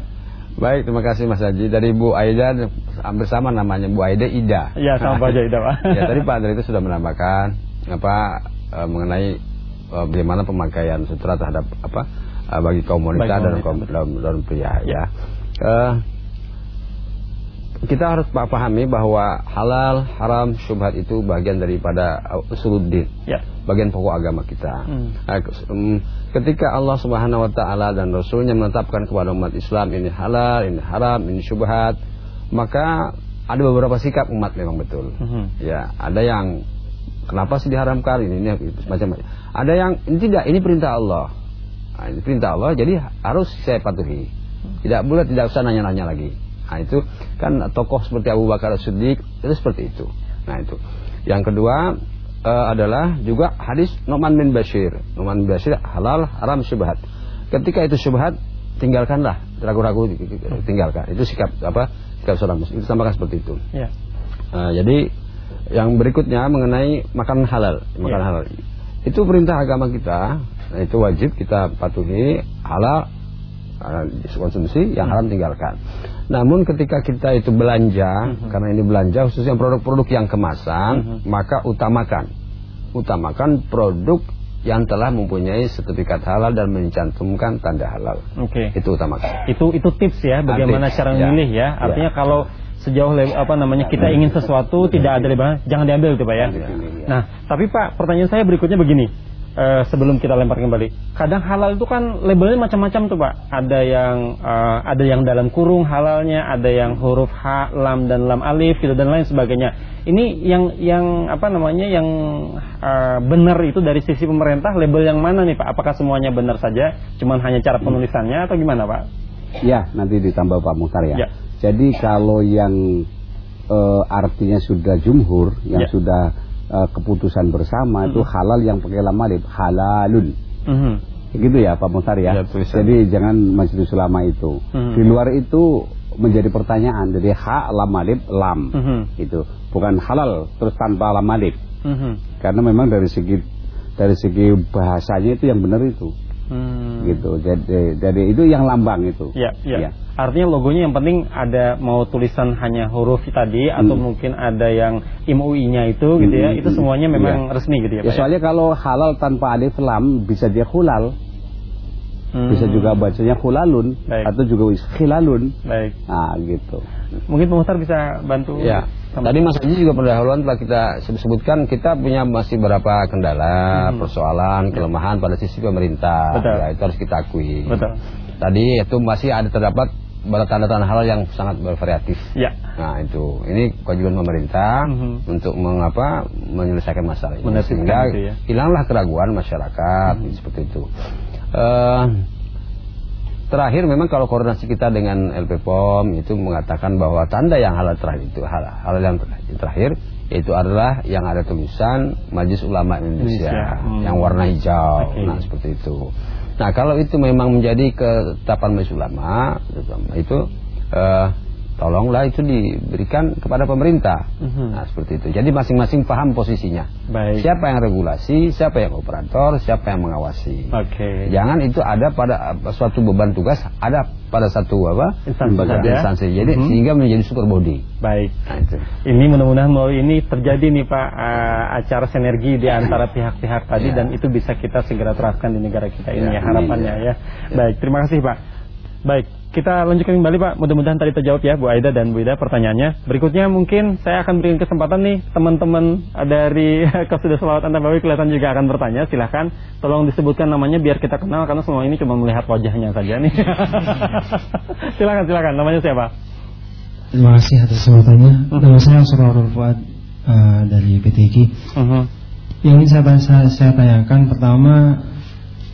[SPEAKER 3] Baik, terima kasih Mas Haji. Dari Bu Aida hampir sama namanya Bu Aida Ida.
[SPEAKER 1] Iya sama Pak Jaida Pak.
[SPEAKER 3] ya tadi Pak Andri itu sudah menambahkan apa eh, mengenai eh, bagaimana pemakaian sutra terhadap apa eh, bagi kaum wanita
[SPEAKER 1] Bagi
[SPEAKER 3] dan kaum
[SPEAKER 1] betul.
[SPEAKER 3] dan, dan pria ya. Eh, kita harus pa- pahami bahwa halal, haram, syubhat itu bagian daripada uh, usuluddin,
[SPEAKER 1] Ya.
[SPEAKER 3] bagian pokok agama kita.
[SPEAKER 1] Hmm.
[SPEAKER 3] Nah, mm, ketika Allah Subhanahu wa taala dan rasulnya menetapkan kepada umat Islam ini halal, ini haram, ini syubhat, maka ada beberapa sikap umat memang betul.
[SPEAKER 1] Mhm.
[SPEAKER 3] Ya, ada yang kenapa sih diharamkan ini, ini macam-macam. Ada yang ini tidak, ini perintah Allah. Nah, ini perintah Allah, jadi harus saya patuhi. Tidak boleh tidak usah nanya-nanya lagi. Nah, itu kan tokoh seperti Abu Bakar Siddiq itu seperti itu. Nah, itu. Yang kedua eh, adalah juga hadis Nu'man bin Bashir. Nu'man bin Bashir halal, haram, syubhat. Ketika itu syubhat, tinggalkanlah, ragu-ragu tinggalkan. Itu sikap apa? Sikap seorang muslim. Itu tambahkan seperti itu.
[SPEAKER 1] Ya.
[SPEAKER 3] Nah, jadi yang berikutnya mengenai makanan halal, makanan
[SPEAKER 1] Iya.
[SPEAKER 3] halal. Itu perintah agama kita, nah, itu wajib kita patuhi halal halal konsumsi, yang haram tinggalkan. Namun ketika kita itu belanja, karena ini belanja khususnya produk-produk yang kemasan, maka utamakan utamakan produk yang telah mempunyai sertifikat halal dan mencantumkan tanda halal.
[SPEAKER 1] Oke.
[SPEAKER 3] Itu utamakan.
[SPEAKER 1] Itu itu tips ya bagaimana
[SPEAKER 3] tips,
[SPEAKER 1] cara
[SPEAKER 3] ya.
[SPEAKER 1] memilih ya. Artinya
[SPEAKER 3] Ya.
[SPEAKER 1] kalau sejauh apa namanya kita ingin sesuatu tidak ada labelnya jangan diambil itu Pak ya.
[SPEAKER 2] Ya.
[SPEAKER 1] Nah, tapi Pak, pertanyaan saya berikutnya begini. Eh, sebelum kita lempar kembali, kadang halal itu kan labelnya macam-macam tuh Pak. Ada yang eh, ada yang dalam kurung halalnya, ada yang huruf H, lam dan lam alif gitu dan lain sebagainya. Ini yang yang apa namanya yang eh, benar itu dari sisi pemerintah label yang mana nih Pak? Apakah semuanya benar saja? Cuman hanya cara penulisannya atau gimana Pak?
[SPEAKER 2] Ya, nanti ditambah Pak Muhtar ya.
[SPEAKER 1] Ya.
[SPEAKER 2] Jadi kalau yang eh, artinya sudah jumhur, yang
[SPEAKER 1] Ya.
[SPEAKER 2] sudah eh, keputusan bersama itu halal yang pakai lam alif, halalun.
[SPEAKER 1] Mhm.
[SPEAKER 2] Gitu ya Pak Muhtar ya.
[SPEAKER 3] Ya.
[SPEAKER 2] Jadi jangan majelis ulama itu.
[SPEAKER 1] Hmm.
[SPEAKER 2] Di luar itu menjadi pertanyaan. Jadi ha lam alif lam.
[SPEAKER 1] Mhm.
[SPEAKER 2] Itu bukan halal terus tanpa lam alif.
[SPEAKER 1] Mhm.
[SPEAKER 2] Karena memang dari segi dari segi bahasanya itu yang benar itu.
[SPEAKER 1] Hmm.
[SPEAKER 2] Gitu. Jadi, jadi itu yang lambang itu.
[SPEAKER 1] Ya, ya,
[SPEAKER 2] Ya.
[SPEAKER 1] Artinya logonya yang penting ada mau tulisan hanya huruf tadi atau
[SPEAKER 2] Hmm.
[SPEAKER 1] mungkin ada yang MUI-nya itu gitu ya.
[SPEAKER 2] Hmm,
[SPEAKER 1] Itu
[SPEAKER 2] hmm,
[SPEAKER 1] semuanya
[SPEAKER 2] hmm.
[SPEAKER 1] memang
[SPEAKER 2] Iya.
[SPEAKER 1] resmi gitu ya,
[SPEAKER 2] Ya
[SPEAKER 1] Pak.
[SPEAKER 2] soalnya kalau halal tanpa alif lam bisa dia hulal,
[SPEAKER 1] Hmm.
[SPEAKER 2] bisa juga bacanya hulalun
[SPEAKER 1] Baik.
[SPEAKER 2] atau juga khilalun.
[SPEAKER 1] Baik.
[SPEAKER 2] Nah, gitu.
[SPEAKER 1] Mungkin Pak Muhtar bisa bantu.
[SPEAKER 3] Ya. Tadi Mas Haji juga pendahuluan telah kita sebut- sebutkan kita punya masih beberapa kendala,
[SPEAKER 1] Hmm.
[SPEAKER 3] persoalan, kelemahan pada sisi pemerintah.
[SPEAKER 1] Betul.
[SPEAKER 3] Ya, itu harus kita akui.
[SPEAKER 1] Betul.
[SPEAKER 3] Tadi itu masih ada terdapat tanda-tanda halal yang sangat bervariatif.
[SPEAKER 1] Ya.
[SPEAKER 3] Nah itu, ini kewajiban pemerintah
[SPEAKER 1] Mhm.
[SPEAKER 3] untuk mengapa menyelesaikan masalah ini sehingga
[SPEAKER 1] itu ya.
[SPEAKER 3] hilanglah keraguan masyarakat
[SPEAKER 1] Mhm.
[SPEAKER 3] seperti itu. Eh, terakhir memang kalau koordinasi kita dengan LP POM itu mengatakan bahwa tanda yang halal terakhir itu halal, halal yang terakhir itu adalah yang ada tulisan Majelis Ulama Indonesia,
[SPEAKER 1] Indonesia. Hmm.
[SPEAKER 3] yang warna hijau.
[SPEAKER 1] Oke.
[SPEAKER 3] Nah seperti itu. Nah kalau itu memang menjadi ketetapan Majelis Ulama itu eh, tolonglah itu diberikan kepada pemerintah.
[SPEAKER 1] Mhm.
[SPEAKER 3] Nah seperti itu. Jadi masing-masing paham posisinya.
[SPEAKER 1] Baik.
[SPEAKER 3] Siapa yang regulasi, siapa yang operator, siapa yang mengawasi.
[SPEAKER 1] Oke.
[SPEAKER 3] Jangan itu ada pada uh, suatu beban tugas ada pada satu apa
[SPEAKER 1] Instansi
[SPEAKER 3] lembaga
[SPEAKER 1] saja.
[SPEAKER 3] instansi. Jadi
[SPEAKER 1] Mhm.
[SPEAKER 3] sehingga menjadi super body.
[SPEAKER 1] Baik.
[SPEAKER 3] Nah itu.
[SPEAKER 1] Ini mudah-mudahan melalui ini terjadi nih Pak eh, acara sinergi di antara pihak-pihak tadi
[SPEAKER 3] Ya.
[SPEAKER 1] dan itu bisa kita segera terapkan di negara kita ini
[SPEAKER 3] Ya,
[SPEAKER 1] ya, harapannya ya.
[SPEAKER 3] ya.
[SPEAKER 1] Baik, terima kasih Pak. Baik, kita lanjutkan kembali Pak. Mudah-mudahan tadi terjawab ya Bu Aida dan Bu Ida pertanyaannya. Berikutnya mungkin saya akan berikan kesempatan nih teman-teman dari Kasudah Selawat Antabawi kelihatan juga akan bertanya. Silahkan tolong disebutkan namanya biar kita kenal karena semua ini cuma melihat wajahnya saja nih. silakan silakan namanya siapa?
[SPEAKER 7] Terima kasih atas kesempatannya. Nama saya Surarul Fuad eh, dari PTG.
[SPEAKER 1] Mhm.
[SPEAKER 7] Yang ingin saya, saya, saya tanyakan pertama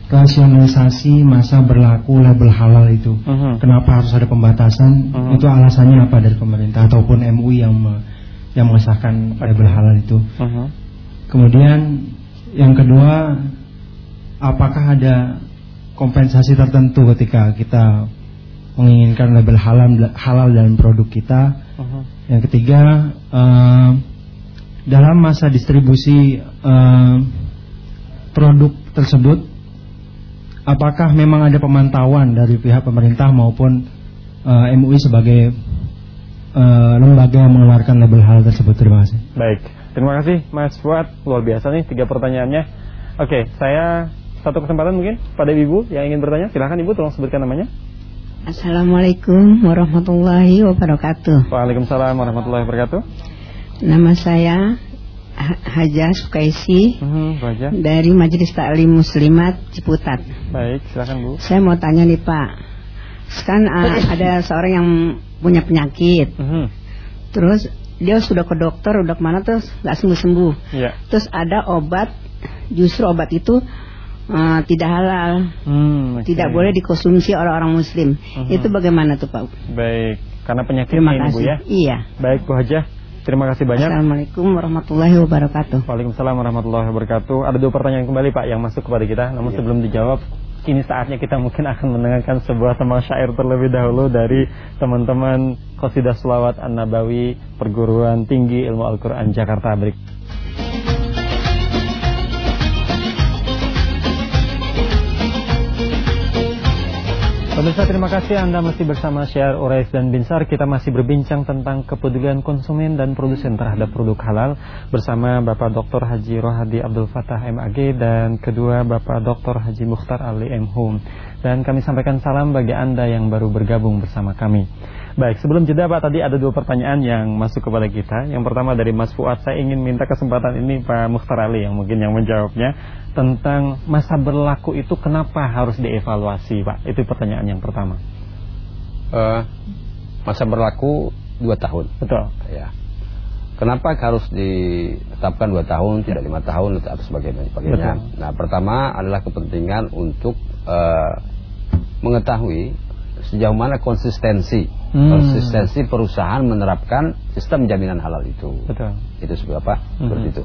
[SPEAKER 7] rasionalisasi masa berlaku label halal itu.
[SPEAKER 1] Mhm.
[SPEAKER 7] Kenapa harus ada pembatasan?
[SPEAKER 1] Mhm.
[SPEAKER 7] Itu alasannya apa dari pemerintah ataupun MUI yang me- yang mengesahkan label halal itu?
[SPEAKER 1] Mhm.
[SPEAKER 7] Kemudian yang kedua, apakah ada kompensasi tertentu ketika kita menginginkan label halal halal dalam produk kita?
[SPEAKER 1] Mhm.
[SPEAKER 7] Yang ketiga, eh, dalam masa distribusi eh, produk tersebut, apakah memang ada pemantauan dari pihak pemerintah maupun eh, MUI sebagai eh, lembaga yang mengeluarkan label halal tersebut? Terima kasih.
[SPEAKER 1] Baik, terima kasih Mas Fuad. Luar biasa nih tiga pertanyaannya. Oke, saya satu kesempatan mungkin pada ibu yang ingin bertanya. Silahkan ibu tolong sebutkan namanya.
[SPEAKER 8] Assalamualaikum warahmatullahi wabarakatuh.
[SPEAKER 1] Waalaikumsalam warahmatullahi wabarakatuh.
[SPEAKER 8] Nama saya Haja Sukaisi
[SPEAKER 1] Haja.
[SPEAKER 8] dari Majelis Taklim Muslimat Ciputat.
[SPEAKER 1] Baik, silakan Bu.
[SPEAKER 8] Saya mau tanya nih Pak, kan uh, ada seorang yang punya penyakit,
[SPEAKER 1] Mhm,
[SPEAKER 8] terus dia sudah ke dokter, udah ke mana terus nggak sembuh sembuh.
[SPEAKER 1] Iya.
[SPEAKER 8] Terus ada obat, justru obat itu uh, tidak halal,
[SPEAKER 1] Hmm,
[SPEAKER 8] tidak boleh dikonsumsi orang-orang Muslim.
[SPEAKER 1] Mhm.
[SPEAKER 8] Itu bagaimana tuh Pak?
[SPEAKER 1] Baik, karena penyakit
[SPEAKER 8] Terima
[SPEAKER 1] ini Bu ya.
[SPEAKER 8] Iya.
[SPEAKER 1] Baik Bu Haja, terima kasih banyak.
[SPEAKER 8] Assalamualaikum warahmatullahi wabarakatuh.
[SPEAKER 1] Waalaikumsalam warahmatullahi wabarakatuh. Ada dua pertanyaan kembali Pak yang masuk kepada kita. Namun sebelum dijawab, kini saatnya kita mungkin akan mendengarkan sebuah temal syair terlebih dahulu dari teman-teman Qasidah Selawat An-Nabawi Perguruan Tinggi Ilmu Al-Quran Jakarta. Berikut. Pemirsa terima kasih Anda masih bersama Syiar Urais dan Binsar Kita masih berbincang tentang kepedulian konsumen dan produsen terhadap produk halal Bersama Bapak Dr. Haji Rohadi Abdul Fatah MAG Dan kedua Bapak Dr. Haji Mukhtar Ali M. Hum Dan kami sampaikan salam bagi Anda yang baru bergabung bersama kami Baik, sebelum jeda Pak, tadi ada dua pertanyaan yang masuk kepada kita Yang pertama dari Mas Fuad, saya ingin minta kesempatan ini Pak Mukhtar Ali yang mungkin yang menjawabnya Tentang masa berlaku itu kenapa harus dievaluasi Pak? Itu pertanyaan yang pertama
[SPEAKER 3] Eh, masa berlaku dua tahun.
[SPEAKER 1] Betul
[SPEAKER 3] Ya. Kenapa harus ditetapkan dua tahun, tidak lima tahun atau sebagainya? sebagainya?
[SPEAKER 1] Betul.
[SPEAKER 3] Nah, pertama adalah kepentingan untuk eh, mengetahui sejauh mana konsistensi,
[SPEAKER 1] Hmm.
[SPEAKER 3] konsistensi perusahaan menerapkan sistem jaminan halal itu.
[SPEAKER 1] Betul
[SPEAKER 3] Itu seperti apa? Seperti
[SPEAKER 1] Mhm.
[SPEAKER 3] itu.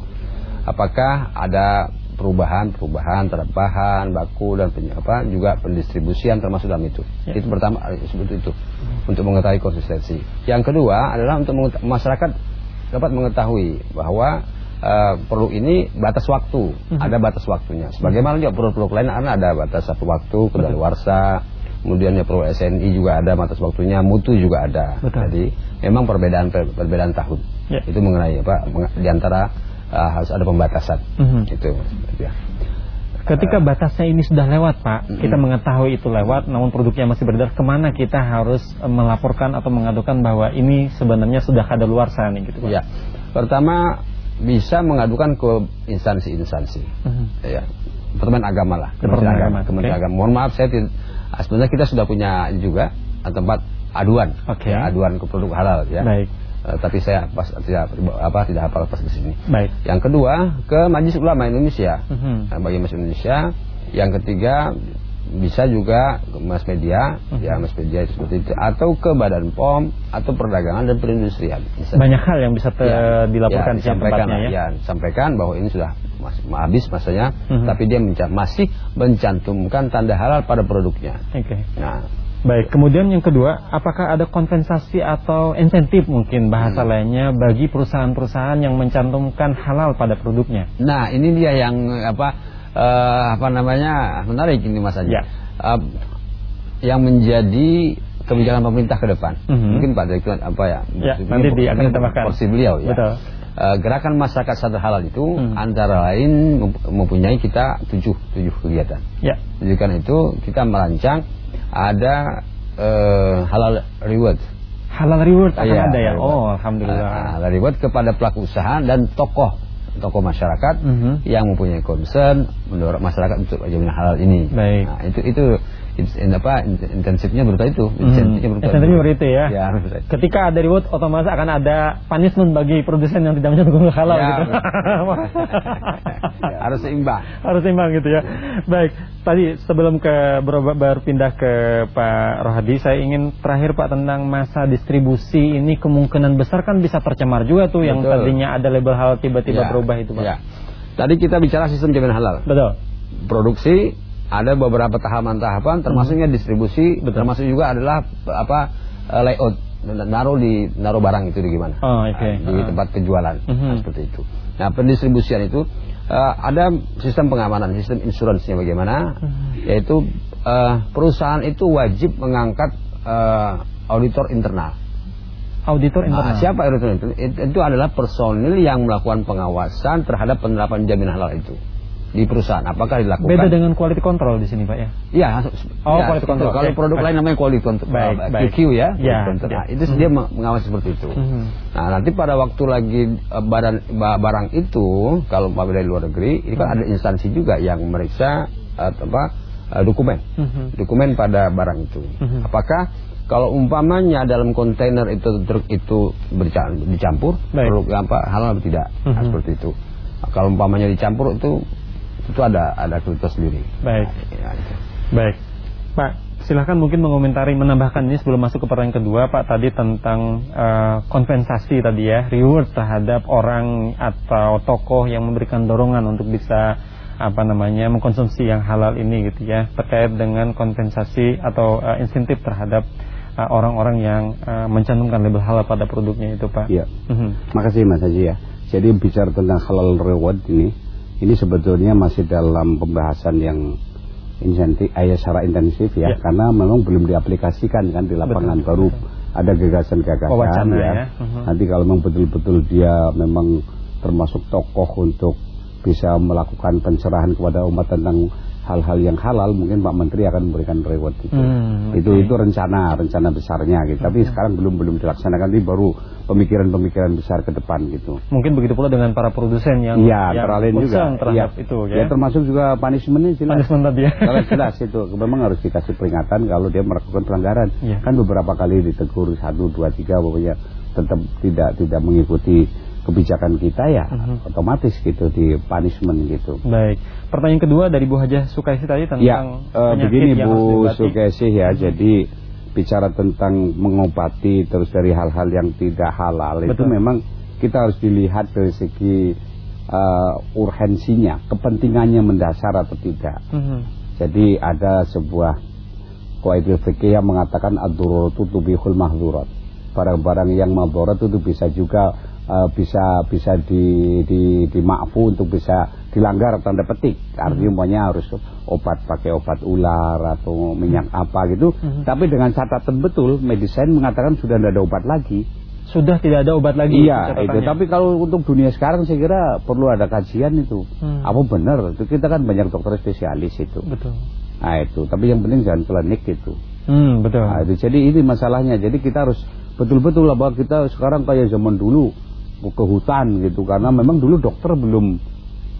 [SPEAKER 3] Apakah ada perubahan-perubahan terhadap bahan, baku dan apa juga pendistribusian termasuk dalam itu.
[SPEAKER 1] Ya.
[SPEAKER 3] Itu pertama eh, seperti itu untuk mengetahui konsistensi. Yang kedua adalah untuk masyarakat dapat mengetahui bahwa eh, produk ini batas waktu,
[SPEAKER 1] Mhm.
[SPEAKER 3] ada batas waktunya. Sebagaimana juga produk-produk lain ada batas satu waktu kedaluarsa, kemudian ya produk SNI juga ada batas waktunya, mutu juga ada.
[SPEAKER 1] Betul.
[SPEAKER 3] Jadi memang perbedaan perbedaan tahun.
[SPEAKER 1] Ya.
[SPEAKER 3] Itu mengenai apa meng- di antara eh, harus ada pembatasan.
[SPEAKER 1] Mhm.
[SPEAKER 3] Itu ya.
[SPEAKER 1] Ketika batasnya ini sudah lewat Pak
[SPEAKER 3] Mm-mm.
[SPEAKER 1] Kita mengetahui itu lewat Namun produknya masih beredar Ke mana kita harus eh, melaporkan atau mengadukan bahwa Ini sebenarnya sudah kadaluarsa nih gitu Pak
[SPEAKER 3] Ya. Pertama bisa mengadukan ke instansi-instansi.
[SPEAKER 1] Mhm.
[SPEAKER 3] Ya. Departemen agama lah. Kementerian
[SPEAKER 1] Agama,
[SPEAKER 3] Kementerian
[SPEAKER 1] oke.
[SPEAKER 3] Agama. Mohon maaf saya tidak sebenarnya kita sudah punya juga ah, tempat aduan.
[SPEAKER 1] Oke.
[SPEAKER 3] Ya, aduan ke produk halal ya.
[SPEAKER 1] Baik
[SPEAKER 3] Eh, tapi saya pas tidak apa tidak hafal pas di sini.
[SPEAKER 1] Baik
[SPEAKER 3] Yang kedua ke Majelis Ulama Indonesia.
[SPEAKER 1] Mhm.
[SPEAKER 3] Nah, bagi Mas Indonesia. Yang ketiga bisa juga ke Mas Media,
[SPEAKER 1] Mhm.
[SPEAKER 3] ya Mas Media itu seperti itu, atau ke Badan POM atau perdagangan dan perindustrian. Bisa.
[SPEAKER 1] Banyak hal yang bisa te-
[SPEAKER 3] Ya,
[SPEAKER 1] dilaporkan
[SPEAKER 3] ya, disampaikan,
[SPEAKER 1] ya.
[SPEAKER 3] ya, sampaikan bahwa ini sudah mas, habis masanya,
[SPEAKER 1] Mhm.
[SPEAKER 3] tapi dia menca- masih mencantumkan tanda halal pada produknya.
[SPEAKER 1] Oke
[SPEAKER 3] Nah,
[SPEAKER 1] Baik, kemudian yang kedua, apakah ada kompensasi atau insentif mungkin bahasa
[SPEAKER 3] Hmm.
[SPEAKER 1] lainnya bagi perusahaan-perusahaan yang mencantumkan halal pada produknya?
[SPEAKER 3] nah ini dia yang apa eh, apa namanya menarik ini mas Haji.
[SPEAKER 1] Ya.
[SPEAKER 3] Eh, yang menjadi kebijakan pemerintah ke depan.
[SPEAKER 1] Mhm.
[SPEAKER 3] Mungkin Pak Direktur apa ya?
[SPEAKER 1] Ya, nanti di- akan ditambahkan.
[SPEAKER 3] Porsi beliau ya.
[SPEAKER 1] Betul.
[SPEAKER 3] Eh, gerakan masyarakat sadar halal itu
[SPEAKER 1] Mhm.
[SPEAKER 3] antara lain mem- mempunyai kita tujuh tujuh kegiatan.
[SPEAKER 1] Ya,
[SPEAKER 3] Jadi karena itu kita merancang ada eh, halal reward.
[SPEAKER 1] halal reward akan
[SPEAKER 3] Iya,
[SPEAKER 1] ada ya.
[SPEAKER 3] reward.
[SPEAKER 1] Oh, alhamdulillah.
[SPEAKER 3] Ah, halal reward kepada pelaku usaha dan tokoh tokoh masyarakat
[SPEAKER 1] Mhm.
[SPEAKER 3] yang mempunyai concern mendorong masyarakat untuk jaminan halal ini.
[SPEAKER 1] Baik.
[SPEAKER 3] Nah, itu itu in- apa in- intensifnya berupa itu,
[SPEAKER 1] Hmm.
[SPEAKER 3] insentifnya berupa
[SPEAKER 1] Insentifnya berupa itu ya.
[SPEAKER 3] Ya, berupa itu.
[SPEAKER 1] Ketika ada reward otomatis akan ada punishment bagi produsen yang tidak mencantumkan halal
[SPEAKER 3] Ya,
[SPEAKER 1] gitu.
[SPEAKER 3] Ya, harus seimbang.
[SPEAKER 1] Harus imbang gitu ya. Baik, tadi sebelum ke berobat berpindah ke Pak Rohadi, saya ingin terakhir Pak tentang masa distribusi ini kemungkinan besar kan bisa tercemar juga tuh yang
[SPEAKER 3] Betul.
[SPEAKER 1] tadinya ada label halal tiba-tiba
[SPEAKER 3] Ya,
[SPEAKER 1] berubah itu Pak.
[SPEAKER 3] ya. Tadi kita bicara sistem jaminan halal.
[SPEAKER 1] Betul.
[SPEAKER 3] Produksi ada beberapa tahapan-tahapan termasuknya distribusi, termasuk juga adalah apa eh, layout naruh di naruh barang itu di gimana
[SPEAKER 1] Oh, oke.
[SPEAKER 3] di
[SPEAKER 1] Ah.
[SPEAKER 3] tempat penjualan
[SPEAKER 1] Mhm.
[SPEAKER 3] Nah, seperti itu. Nah pendistribusian itu eh, ada sistem pengamanan, sistem insuransinya bagaimana,
[SPEAKER 1] Mhm.
[SPEAKER 3] yaitu eh, perusahaan itu wajib mengangkat eh, auditor internal.
[SPEAKER 1] Auditor internal.
[SPEAKER 3] Nah, siapa auditor internal? Itu, itu adalah personil yang melakukan pengawasan terhadap penerapan jaminan halal itu di perusahaan. Apakah dilakukan?
[SPEAKER 1] Beda dengan quality control di sini Pak ya.
[SPEAKER 3] Iya,
[SPEAKER 1] Oh,
[SPEAKER 3] ya,
[SPEAKER 1] quality
[SPEAKER 3] itu.
[SPEAKER 1] control.
[SPEAKER 3] Kalau
[SPEAKER 1] Oke.
[SPEAKER 3] produk
[SPEAKER 1] Baik.
[SPEAKER 3] lain namanya quality control,
[SPEAKER 1] Baik,
[SPEAKER 3] uh,
[SPEAKER 1] baik.
[SPEAKER 3] QQ ya.
[SPEAKER 1] Ya,
[SPEAKER 3] control.
[SPEAKER 1] ya.
[SPEAKER 3] Nah, itu dia meng- mengawasi seperti itu.
[SPEAKER 1] Mhm.
[SPEAKER 3] Nah, nanti pada waktu lagi uh, ba- barang itu kalau dari luar negeri, ini kan ada instansi juga yang meriksa uh, apa uh, dokumen.
[SPEAKER 1] Mhm.
[SPEAKER 3] Dokumen pada barang itu.
[SPEAKER 1] Mhm.
[SPEAKER 3] Apakah kalau umpamanya dalam kontainer itu truk itu dicampur,
[SPEAKER 1] Baik.
[SPEAKER 3] perlu apa halal atau tidak? Nah,
[SPEAKER 1] Mhm.
[SPEAKER 3] seperti itu. Nah, kalau umpamanya dicampur itu itu ada ada kriteria sendiri.
[SPEAKER 1] Baik.
[SPEAKER 3] Ya, itu.
[SPEAKER 1] Baik, Pak. Silahkan mungkin mengomentari menambahkan ini sebelum masuk ke pertanyaan kedua Pak tadi tentang eh, kompensasi tadi ya reward terhadap orang atau tokoh yang memberikan dorongan untuk bisa apa namanya mengkonsumsi yang halal ini gitu ya terkait dengan kompensasi atau eh, insentif terhadap eh, orang-orang yang eh, mencantumkan label halal pada produknya itu Pak.
[SPEAKER 2] Iya.
[SPEAKER 1] Mhm.
[SPEAKER 2] Makasih Mas Haji ya. Jadi bicara tentang halal reward ini, ini sebetulnya masih dalam pembahasan yang insentif, ayah secara intensif ya,
[SPEAKER 1] Ya.
[SPEAKER 2] karena memang belum diaplikasikan kan di lapangan
[SPEAKER 1] Betul,
[SPEAKER 2] baru
[SPEAKER 1] betul.
[SPEAKER 2] ada gagasan-gagasan ya.
[SPEAKER 1] ya. Mhm.
[SPEAKER 2] Nanti kalau memang betul-betul dia memang termasuk tokoh untuk bisa melakukan pencerahan kepada umat tentang hal-hal yang halal, mungkin Pak Menteri akan memberikan reward itu.
[SPEAKER 1] Hmm,
[SPEAKER 2] itu
[SPEAKER 1] oke.
[SPEAKER 2] itu rencana rencana besarnya gitu. Tapi sekarang belum belum dilaksanakan ini baru pemikiran-pemikiran besar ke depan gitu.
[SPEAKER 1] Mungkin begitu pula dengan para produsen yang
[SPEAKER 2] Iya,
[SPEAKER 1] yang
[SPEAKER 2] antara lain juga.
[SPEAKER 1] terhadap
[SPEAKER 2] Iya.
[SPEAKER 1] itu
[SPEAKER 2] Ya termasuk juga punishmentnya jelas.
[SPEAKER 1] Punishment tadi ya.
[SPEAKER 2] Kalau jelas itu memang harus dikasih peringatan kalau dia melakukan pelanggaran.
[SPEAKER 1] Iya.
[SPEAKER 2] Kan beberapa kali ditegur satu dua tiga pokoknya tetap tidak tidak mengikuti kebijakan kita ya
[SPEAKER 1] Mhm.
[SPEAKER 2] otomatis gitu di punishment gitu.
[SPEAKER 1] Baik. Pertanyaan kedua dari Bu Hajah Sukaisi tadi tentang
[SPEAKER 2] Ya,
[SPEAKER 1] penyakit
[SPEAKER 2] begini
[SPEAKER 1] yang
[SPEAKER 2] Bu. Sukesi ya. Jadi bicara tentang mengobati terus dari hal-hal yang tidak halal itu
[SPEAKER 1] Betul.
[SPEAKER 2] memang kita harus dilihat dari segi eh, urgensinya, kepentingannya mendasar atau tidak.
[SPEAKER 1] Mhm.
[SPEAKER 2] Jadi ada sebuah kaidah fikih yang mengatakan ad-daruratu tubihul mahdurat. Barang-barang yang madharat itu bisa juga eh, bisa bisa di, di dimaafu untuk bisa dilanggar tanda petik. Artinya umpamanya harus obat pakai obat ular atau minyak apa gitu.
[SPEAKER 1] Mhm.
[SPEAKER 2] Tapi dengan catatan betul medisin mengatakan sudah tidak ada obat lagi.
[SPEAKER 1] Sudah tidak ada obat lagi
[SPEAKER 2] Iya, itu. Tapi kalau untuk dunia sekarang saya kira perlu ada kajian itu.
[SPEAKER 1] Hmm.
[SPEAKER 2] Apa benar? Itu kita kan banyak dokter spesialis itu.
[SPEAKER 1] betul.
[SPEAKER 2] Nah itu, tapi yang penting jangan klinik gitu.
[SPEAKER 1] Hmm, betul.
[SPEAKER 2] Nah, itu, jadi ini masalahnya. Jadi kita harus betul-betul lah bahwa kita sekarang kayak zaman dulu ke hutan gitu karena memang dulu dokter belum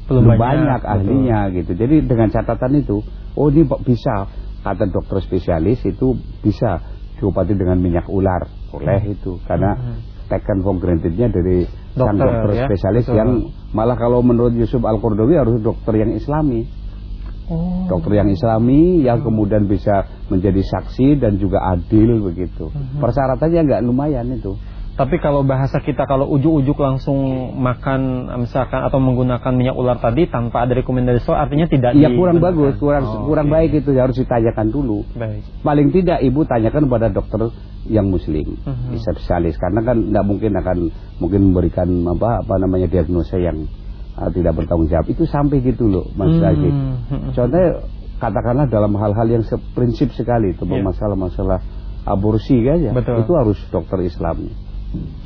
[SPEAKER 1] Belum
[SPEAKER 2] belum,
[SPEAKER 1] banyak,
[SPEAKER 2] banyak,
[SPEAKER 1] betul.
[SPEAKER 2] ahlinya gitu. Jadi dengan catatan itu, oh ini bisa kata dokter spesialis itu bisa diobati dengan minyak ular boleh itu karena
[SPEAKER 1] Mhm.
[SPEAKER 2] taken for grantednya dari sang
[SPEAKER 1] Dokter,
[SPEAKER 2] dokter
[SPEAKER 1] ya,
[SPEAKER 2] spesialis
[SPEAKER 1] betul.
[SPEAKER 2] yang malah kalau menurut Yusuf Al Qardawi harus dokter yang Islami
[SPEAKER 1] Oh.
[SPEAKER 2] dokter yang islami yang kemudian bisa menjadi saksi dan juga adil begitu.
[SPEAKER 1] Mhm.
[SPEAKER 2] Persyaratannya nggak lumayan itu.
[SPEAKER 1] Tapi kalau bahasa kita kalau ujuk-ujuk langsung makan misalkan atau menggunakan minyak ular tadi tanpa ada rekomendasi so artinya tidak
[SPEAKER 2] Iya kurang bagus, kurang
[SPEAKER 1] Oh,
[SPEAKER 2] kurang
[SPEAKER 1] oke.
[SPEAKER 2] baik itu harus ditanyakan dulu.
[SPEAKER 1] Baik.
[SPEAKER 2] Paling tidak ibu tanyakan pada dokter yang muslim,
[SPEAKER 1] Mhm.
[SPEAKER 2] spesialis karena kan nggak mungkin akan mungkin memberikan apa apa namanya diagnosa yang uh, tidak bertanggung jawab. Itu sampai gitu loh Mas Zaki.
[SPEAKER 1] hmm.
[SPEAKER 2] Contohnya katakanlah dalam hal-hal yang prinsip sekali itu
[SPEAKER 1] Iya.
[SPEAKER 2] masalah-masalah aborsi aja
[SPEAKER 1] Betul.
[SPEAKER 2] itu harus dokter Islam.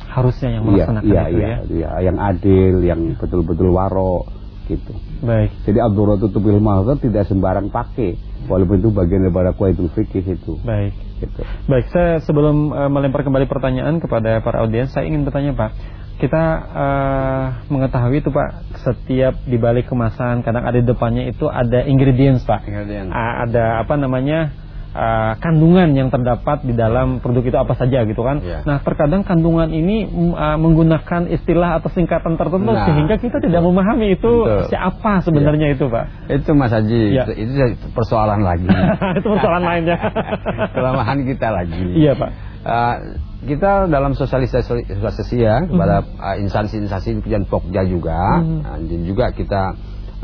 [SPEAKER 1] Harusnya yang
[SPEAKER 2] Iya,
[SPEAKER 1] melaksanakan
[SPEAKER 2] iya,
[SPEAKER 1] itu
[SPEAKER 2] iya,
[SPEAKER 1] ya.
[SPEAKER 2] iya, yang adil, yang betul-betul waro gitu.
[SPEAKER 1] Baik.
[SPEAKER 2] Jadi Abdurrahman itu bil mahzar tidak sembarang pakai, walaupun itu bagian daripada kuaitul fikih itu.
[SPEAKER 1] Baik.
[SPEAKER 2] Gitu.
[SPEAKER 1] Baik, saya sebelum eh, melempar kembali pertanyaan kepada para audiens, saya ingin bertanya Pak. Kita eh, mengetahui itu Pak, setiap di balik kemasan kadang ada depannya itu ada ingredients Pak.
[SPEAKER 3] Ingredients.
[SPEAKER 1] A- ada apa namanya uh, kandungan yang terdapat di dalam produk itu apa saja gitu kan.
[SPEAKER 3] Iya.
[SPEAKER 1] Nah, terkadang kandungan ini mm, uh, menggunakan istilah atau singkatan tertentu
[SPEAKER 3] Nah,
[SPEAKER 1] sehingga kita tidak memahami itu
[SPEAKER 3] Betul.
[SPEAKER 1] siapa sebenarnya itu, Pak.
[SPEAKER 3] Itu Mas Haji,
[SPEAKER 1] Ya.
[SPEAKER 3] itu, itu persoalan lagi.
[SPEAKER 1] itu persoalan lainnya.
[SPEAKER 3] Kelemahan kita lagi.
[SPEAKER 1] Iya, Pak.
[SPEAKER 3] Uh, kita dalam sosialisasi sosialisasi ya kepada uh, instansi-instansi dan Pokja juga,
[SPEAKER 1] Mhm.
[SPEAKER 3] uh, dan juga kita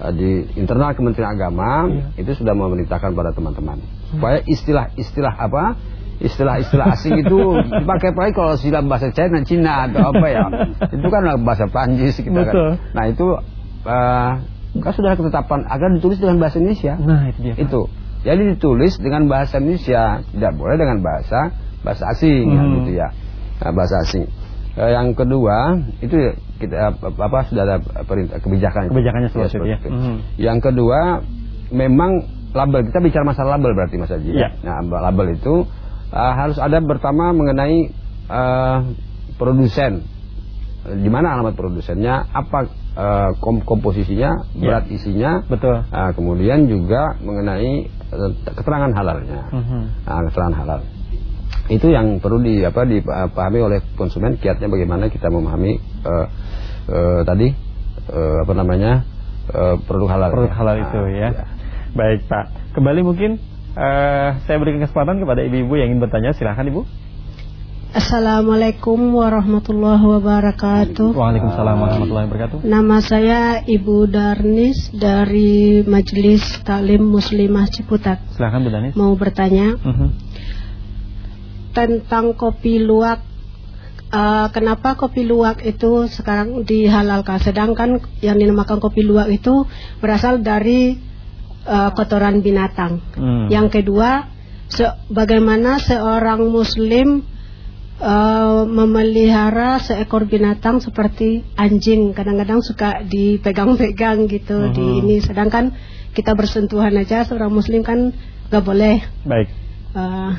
[SPEAKER 3] uh, di internal Kementerian Agama
[SPEAKER 1] Iya.
[SPEAKER 3] itu sudah memerintahkan pada teman-teman supaya istilah-istilah apa istilah-istilah asing itu dipakai pakai kalau istilah bahasa China, Cina atau apa ya itu kan bahasa Prancis kita kan.
[SPEAKER 1] Betul.
[SPEAKER 3] Nah itu uh, kan sudah ketetapan agar ditulis dengan bahasa Indonesia.
[SPEAKER 1] Nah, itu dia.
[SPEAKER 3] Itu. Jadi ditulis dengan bahasa Indonesia, tidak boleh dengan bahasa bahasa asing ya,
[SPEAKER 1] Hmm.
[SPEAKER 3] gitu ya. Nah, bahasa asing. Eh, yang kedua itu ya, kita apa, sudah ada perintah kebijakan.
[SPEAKER 1] Kebijakannya seperti itu ya. Mhm.
[SPEAKER 3] Yang kedua memang label kita bicara masalah label berarti Mas Haji.
[SPEAKER 1] Ya.
[SPEAKER 3] Nah, label itu eh, harus ada pertama mengenai eh, produsen. Di mana alamat produsennya, apa eh, kom- komposisinya, berat isinya,
[SPEAKER 1] Betul.
[SPEAKER 3] Nah, kemudian juga mengenai eh, keterangan halalnya.
[SPEAKER 1] Mhm.
[SPEAKER 3] Nah, keterangan halal. Itu yang perlu di apa dipahami oleh konsumen kiatnya bagaimana kita memahami eh, eh, tadi eh, apa namanya eh, produk halal.
[SPEAKER 1] Produk halal
[SPEAKER 3] Nah,
[SPEAKER 1] itu ya. Baik, Pak. Kembali mungkin eh, saya berikan kesempatan kepada ibu-ibu yang ingin bertanya, silahkan Ibu.
[SPEAKER 6] Assalamualaikum warahmatullahi wabarakatuh.
[SPEAKER 1] Waalaikumsalam warahmatullahi wabarakatuh.
[SPEAKER 6] Nama saya Ibu Darnis dari Majelis Taklim Muslimah Ciputat.
[SPEAKER 1] Silahkan Bu Danis.
[SPEAKER 6] Mau bertanya
[SPEAKER 1] Mhm.
[SPEAKER 6] tentang kopi luwak. Eh, kenapa kopi luwak itu sekarang dihalalkan? Sedangkan yang dinamakan kopi luwak itu berasal dari eh, kotoran binatang.
[SPEAKER 1] Hmm.
[SPEAKER 6] Yang kedua, se- bagaimana seorang Muslim eh, memelihara seekor binatang seperti anjing, kadang-kadang suka dipegang-pegang gitu di
[SPEAKER 1] Mhm.
[SPEAKER 6] ini. Sedangkan kita bersentuhan aja, seorang Muslim kan gak boleh.
[SPEAKER 1] Baik.
[SPEAKER 6] Eh,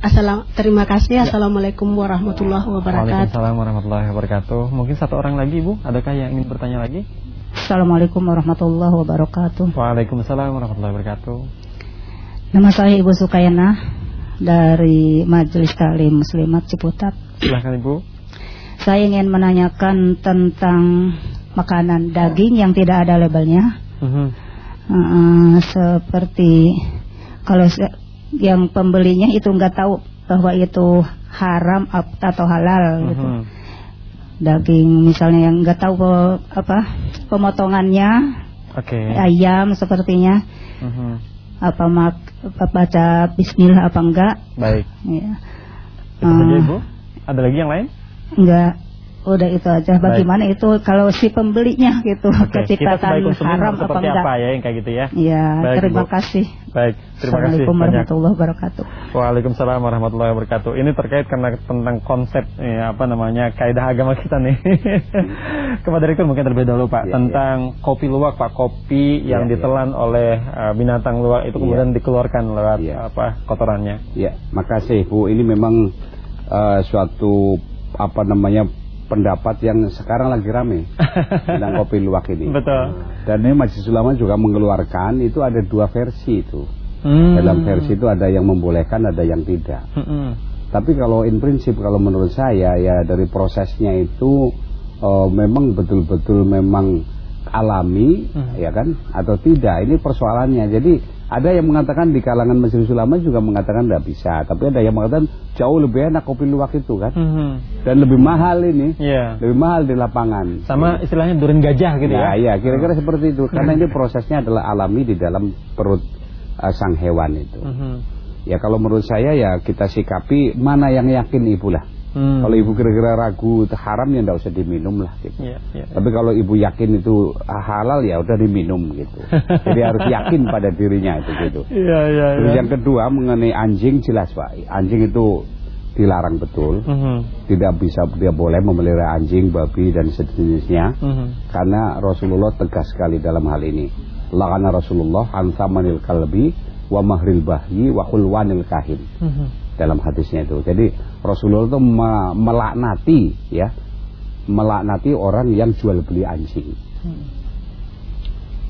[SPEAKER 6] assalam- terima kasih. Assalamualaikum warahmatullahi wabarakatuh.
[SPEAKER 1] Waalaikumsalam warahmatullahi wabarakatuh. Mungkin satu orang lagi Ibu, adakah yang ingin bertanya lagi?
[SPEAKER 9] Assalamualaikum warahmatullahi wabarakatuh.
[SPEAKER 1] Waalaikumsalam warahmatullahi wabarakatuh.
[SPEAKER 9] Nama saya Ibu Sukayana dari Majelis Taklim Muslimat Ciputat.
[SPEAKER 1] Silahkan Ibu.
[SPEAKER 9] Saya ingin menanyakan tentang makanan daging yang tidak ada labelnya.
[SPEAKER 1] Mhm.
[SPEAKER 9] Eh, seperti kalau yang pembelinya itu nggak tahu bahwa itu haram atau halal gitu.
[SPEAKER 1] Mhm.
[SPEAKER 9] Daging misalnya yang nggak tahu apa pemotongannya
[SPEAKER 1] Oke.
[SPEAKER 9] ayam sepertinya
[SPEAKER 1] Mhm.
[SPEAKER 9] apa mak apa baca bismillah apa enggak
[SPEAKER 1] Baik.
[SPEAKER 9] ya
[SPEAKER 1] Itu saja
[SPEAKER 9] Eh,
[SPEAKER 1] Ibu. Ada lagi yang lain?
[SPEAKER 9] enggak udah itu aja bagaimana itu kalau si pembelinya gitu
[SPEAKER 1] sebagai konsumen
[SPEAKER 9] haram apa enggak
[SPEAKER 1] apa ya yang kayak gitu ya?
[SPEAKER 9] ya
[SPEAKER 1] Baik,
[SPEAKER 9] terima
[SPEAKER 1] Bu.
[SPEAKER 9] kasih
[SPEAKER 1] Baik, terima kasih
[SPEAKER 9] Assalamualaikum warahmatullahi wabarakatuh
[SPEAKER 1] Waalaikumsalam warahmatullahi wabarakatuh. Ini terkait karena tentang konsep ya, apa namanya kaidah agama kita nih. Kepada Direktur mungkin terlebih dahulu Pak
[SPEAKER 2] Iya,
[SPEAKER 1] tentang kopi luwak Pak, kopi yang
[SPEAKER 2] Iya,
[SPEAKER 1] ditelan oleh uh, binatang luwak itu
[SPEAKER 2] Iya.
[SPEAKER 1] kemudian dikeluarkan lewat
[SPEAKER 2] Iya.
[SPEAKER 1] apa kotorannya.
[SPEAKER 2] Ya, makasih Bu. Ini memang eh, suatu apa namanya pendapat yang sekarang lagi rame tentang kopi luwak ini.
[SPEAKER 1] Betul.
[SPEAKER 2] Dan ini Majelis Ulama juga mengeluarkan itu ada dua versi itu.
[SPEAKER 1] Hmm.
[SPEAKER 2] Dalam versi itu ada yang membolehkan, ada yang tidak.
[SPEAKER 1] Mm-mm.
[SPEAKER 2] Tapi kalau in prinsip kalau menurut saya ya dari prosesnya itu eh, memang betul-betul memang alami
[SPEAKER 1] Hmm.
[SPEAKER 2] ya kan atau tidak ini persoalannya. Jadi ada yang mengatakan di kalangan Majelis Ulama juga mengatakan tidak bisa, tapi ada yang mengatakan jauh lebih enak kopi luwak itu kan
[SPEAKER 1] Mhm.
[SPEAKER 2] dan lebih mahal ini.
[SPEAKER 1] Iya.
[SPEAKER 2] Lebih mahal di lapangan.
[SPEAKER 1] Sama istilahnya duren gajah gitu
[SPEAKER 2] Nah,
[SPEAKER 1] ya.
[SPEAKER 2] iya, kira-kira seperti itu. Karena ini prosesnya adalah alami di dalam perut eh, sang hewan itu.
[SPEAKER 1] Mhm.
[SPEAKER 2] Ya kalau menurut saya ya kita sikapi mana yang yakin ibu lah.
[SPEAKER 1] Hmm.
[SPEAKER 2] Kalau ibu kira-kira ragu haram ya ndak usah diminum lah gitu.
[SPEAKER 1] Iya, iya.
[SPEAKER 2] Tapi kalau ibu yakin itu halal ya udah diminum gitu. Jadi harus yakin pada dirinya itu gitu.
[SPEAKER 1] Iya, iya,
[SPEAKER 2] Terus yang kedua mengenai anjing jelas Pak. Anjing itu dilarang betul.
[SPEAKER 1] Mhm.
[SPEAKER 2] Tidak bisa dia boleh memelihara anjing, babi dan sejenisnya.
[SPEAKER 1] Mhm.
[SPEAKER 2] Karena Rasulullah tegas sekali dalam hal ini. Lakana Rasulullah ansamanil kalbi wa mahril bahyi wa khulwanil kahin.
[SPEAKER 1] Mhm.
[SPEAKER 2] Dalam hadisnya itu. Jadi Rasulullah itu me- melaknati ya. Melaknati orang yang jual beli anjing.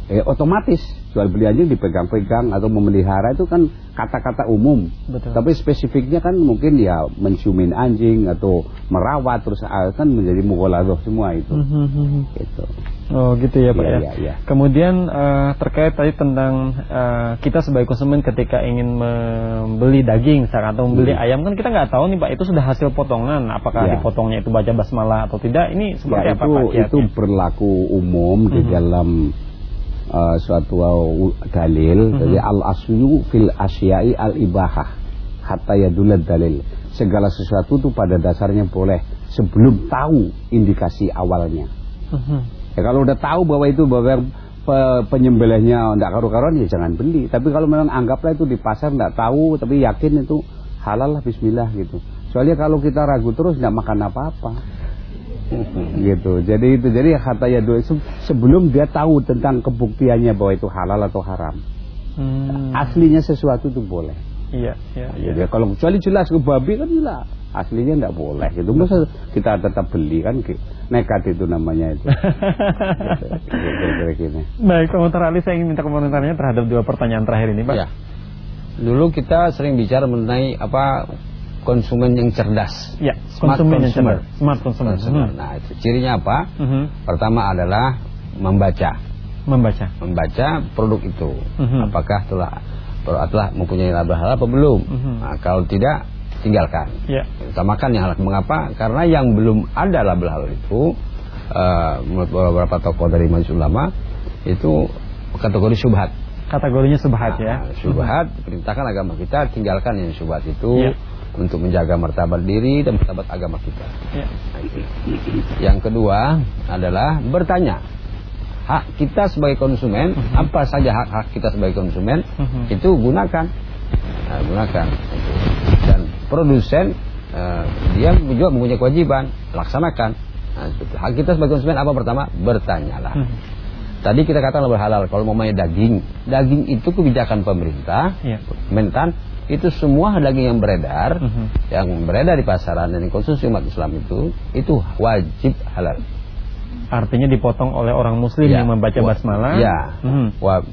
[SPEAKER 2] eh otomatis jual beli anjing dipegang-pegang atau memelihara itu kan kata-kata umum.
[SPEAKER 1] Betul.
[SPEAKER 2] Tapi spesifiknya kan mungkin ya menciumin anjing atau merawat terus ah, kan menjadi mughaladah semua itu.
[SPEAKER 1] Mhm.
[SPEAKER 2] Gitu.
[SPEAKER 1] Oh gitu ya Pak
[SPEAKER 2] Iya,
[SPEAKER 1] ya.
[SPEAKER 2] iya, iya.
[SPEAKER 1] Kemudian eh, terkait tadi tentang eh, kita sebagai konsumen ketika ingin membeli daging misalkan, atau membeli
[SPEAKER 2] Hmm.
[SPEAKER 1] ayam kan kita nggak tahu nih Pak itu sudah hasil potongan apakah
[SPEAKER 2] Iya.
[SPEAKER 1] dipotongnya itu baca basmalah atau tidak ini seperti
[SPEAKER 2] Ya,
[SPEAKER 1] apa
[SPEAKER 2] itu
[SPEAKER 1] Pak?
[SPEAKER 2] itu
[SPEAKER 1] kiatnya?
[SPEAKER 2] berlaku umum di
[SPEAKER 1] Mhm.
[SPEAKER 2] dalam uh, suatu uh, dalil.
[SPEAKER 1] Mhm.
[SPEAKER 2] Jadi al aslu fil asyai al ibahah hatta yadulad dalil. Segala sesuatu itu pada dasarnya boleh sebelum tahu indikasi awalnya.
[SPEAKER 1] Mhm.
[SPEAKER 2] Ya kalau udah tahu bahwa itu bahwa pe- penyembelihnya tidak karu-karuan ya jangan beli. Tapi kalau memang anggaplah itu di pasar tidak tahu tapi yakin itu halal lah Bismillah gitu. Soalnya kalau kita ragu terus tidak makan apa-apa. gitu. Jadi itu jadi kata ya sebelum dia tahu tentang kebuktiannya bahwa itu halal atau haram.
[SPEAKER 1] Hmm.
[SPEAKER 2] Aslinya sesuatu itu boleh.
[SPEAKER 1] Iya, iya, iya.
[SPEAKER 2] Jadi kalau kecuali jelas ke babi kan jelas. Aslinya tidak boleh. Itu masa kita tetap beli kan nekat itu namanya itu. gitu.
[SPEAKER 1] Baik, komentar Ali saya ingin minta komentarnya terhadap dua pertanyaan terakhir ini Pak.
[SPEAKER 3] Ya. Dulu kita sering bicara mengenai apa konsumen yang cerdas.
[SPEAKER 1] Ya,
[SPEAKER 3] Smart
[SPEAKER 1] konsumen yang
[SPEAKER 3] consumer.
[SPEAKER 1] cerdas. Smart consumer.
[SPEAKER 3] Consumer.
[SPEAKER 1] Hmm.
[SPEAKER 3] Nah, itu cirinya apa?
[SPEAKER 1] Mhm.
[SPEAKER 3] Pertama adalah membaca.
[SPEAKER 1] Membaca.
[SPEAKER 3] Membaca produk itu.
[SPEAKER 1] Mhm.
[SPEAKER 3] Apakah telah telah mempunyai laba halal atau belum?
[SPEAKER 1] Mhm.
[SPEAKER 3] Nah, kalau tidak tinggalkan.
[SPEAKER 1] Ya.
[SPEAKER 3] Utamakan yang halal. Mengapa? Karena yang belum ada laba halal itu menurut beberapa tokoh dari majelis ulama itu kategori syubhat.
[SPEAKER 1] Kategorinya subhat ya.
[SPEAKER 3] Nah, syubhat perintahkan agama kita tinggalkan yang syubhat itu
[SPEAKER 1] Iya.
[SPEAKER 3] untuk menjaga martabat diri dan martabat agama kita.
[SPEAKER 1] Ya.
[SPEAKER 3] Nah. Yang kedua adalah bertanya. Hak kita sebagai konsumen,
[SPEAKER 1] Mhm.
[SPEAKER 3] apa saja hak-hak kita sebagai konsumen,
[SPEAKER 1] Mhm.
[SPEAKER 3] itu gunakan. Nah, gunakan. Dan produsen eh, dia juga mempunyai kewajiban, laksanakan. Nah, hak kita sebagai konsumen apa pertama? Bertanyalah.
[SPEAKER 1] Hmm.
[SPEAKER 3] Tadi kita katakan lebih halal kalau mau main daging. Daging itu kebijakan pemerintah,
[SPEAKER 1] Iya.
[SPEAKER 3] mentan itu semua daging yang beredar,
[SPEAKER 1] Mhm.
[SPEAKER 3] yang beredar di pasaran dan dikonsumsi umat Islam itu itu wajib halal.
[SPEAKER 1] Artinya dipotong oleh orang muslim
[SPEAKER 3] Ya.
[SPEAKER 1] yang membaca basmalah.
[SPEAKER 3] Ya.
[SPEAKER 1] Mhm.
[SPEAKER 3] Wa-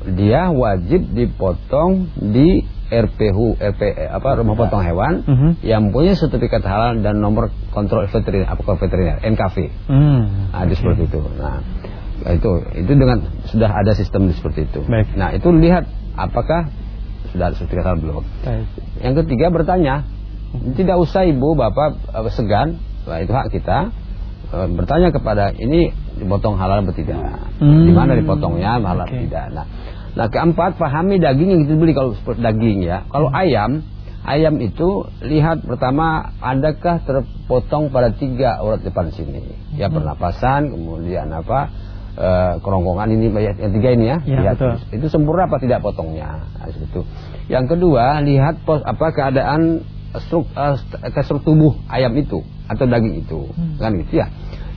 [SPEAKER 3] dia wajib dipotong di RPHU, RP apa rumah potong hewan
[SPEAKER 1] Mhm.
[SPEAKER 3] yang punya sertifikat halal dan nomor kontrol veteriner apa veteriner NKV.
[SPEAKER 1] Hmm.
[SPEAKER 3] Nah, itu seperti itu. Nah, itu itu dengan sudah ada sistem seperti itu.
[SPEAKER 1] Baik.
[SPEAKER 3] Nah, itu lihat apakah sudah ada sertifikat halal belum.
[SPEAKER 1] Baik.
[SPEAKER 3] Yang ketiga bertanya, tidak usah ibu bapak eh, segan, Wah, itu hak kita. Eh, bertanya kepada ini dipotong halal atau tidak,
[SPEAKER 1] Hmm.
[SPEAKER 3] di mana dipotongnya halal
[SPEAKER 1] Oke.
[SPEAKER 3] tidak. Nah, nah keempat pahami daging yang kita beli kalau daging ya. Kalau ayam, ayam itu lihat pertama adakah terpotong pada tiga urat depan sini, ya pernapasan, kemudian apa eh, kerongkongan ini yang tiga ini ya,
[SPEAKER 1] Ya,
[SPEAKER 3] lihat
[SPEAKER 1] betul.
[SPEAKER 3] itu sempurna apa tidak potongnya nah, itu yang kedua lihat pos apa keadaan struk, eh, st- kestruk tubuh ayam itu atau daging itu.
[SPEAKER 1] Hmm.
[SPEAKER 3] kan gitu ya.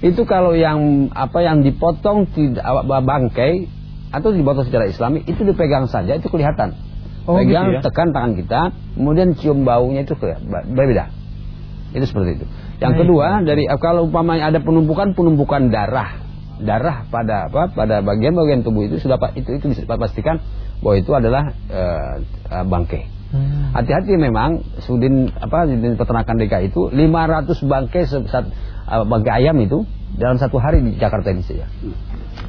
[SPEAKER 3] Itu kalau yang apa yang dipotong tidak apa, bangkai atau dipotong secara islami itu dipegang saja itu kelihatan.
[SPEAKER 1] Oh,
[SPEAKER 3] pegang
[SPEAKER 1] gitu ya?
[SPEAKER 3] tekan tangan kita kemudian cium baunya itu berbeda. Itu seperti itu. Yang kedua dari kalau umpamanya ada penumpukan penumpukan darah. Darah pada apa pada bagian-bagian tubuh itu sudah itu itu bisa pastikan bahwa itu adalah eh, eh,
[SPEAKER 1] Hmm.
[SPEAKER 3] Hati-hati memang Sudin apa Sudin peternakan DKI itu 500 bangkai se- sat- uh, bangkai ayam itu dalam satu hari di Jakarta ini saja.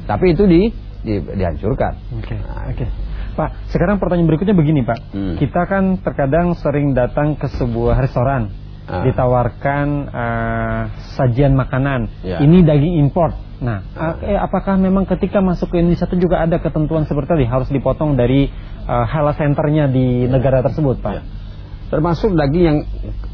[SPEAKER 3] Tapi itu di, di- dihancurkan.
[SPEAKER 1] Oke,
[SPEAKER 3] Nah,
[SPEAKER 1] oke. Pak, sekarang pertanyaan berikutnya begini, Pak.
[SPEAKER 3] Hmm.
[SPEAKER 1] Kita kan terkadang sering datang ke sebuah restoran,
[SPEAKER 3] Ah.
[SPEAKER 1] ditawarkan eh, sajian makanan.
[SPEAKER 3] Ya.
[SPEAKER 1] Ini daging import. Nah, a- eh, apakah memang ketika masuk ke Indonesia itu juga ada ketentuan seperti tadi harus dipotong dari eh, halal centernya di negara tersebut, Pak?
[SPEAKER 3] Ya. Termasuk daging yang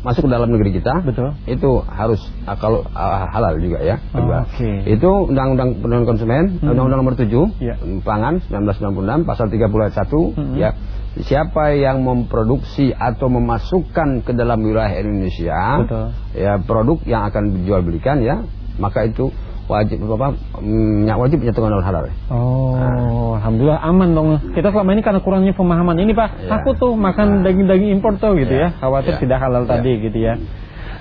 [SPEAKER 3] masuk ke dalam negeri kita.
[SPEAKER 1] Betul.
[SPEAKER 3] Itu harus ah, kalau ah, halal juga ya. kedua.
[SPEAKER 1] Oke.
[SPEAKER 3] Itu Undang-Undang Perlindungan Konsumen,
[SPEAKER 1] Hmm.
[SPEAKER 3] Undang-Undang Nomor 7
[SPEAKER 1] Ya.
[SPEAKER 3] Pangan 1996 pasal 30 ayat 1
[SPEAKER 1] Hmm.
[SPEAKER 3] ya. Siapa yang memproduksi atau memasukkan ke dalam wilayah Indonesia
[SPEAKER 1] Betul.
[SPEAKER 3] ya produk yang akan dijual belikan ya, maka itu wajib apa mm, wajib menyatukan dengan halal.
[SPEAKER 1] Oh, alhamdulillah aman dong. Kita selama ini karena kurangnya pemahaman ini, Pak.
[SPEAKER 3] Ya.
[SPEAKER 1] Aku tuh makan daging-daging impor tuh gitu ya.
[SPEAKER 3] Ya.
[SPEAKER 1] Khawatir
[SPEAKER 3] Ya.
[SPEAKER 1] tidak halal
[SPEAKER 3] Ya.
[SPEAKER 1] tadi gitu ya.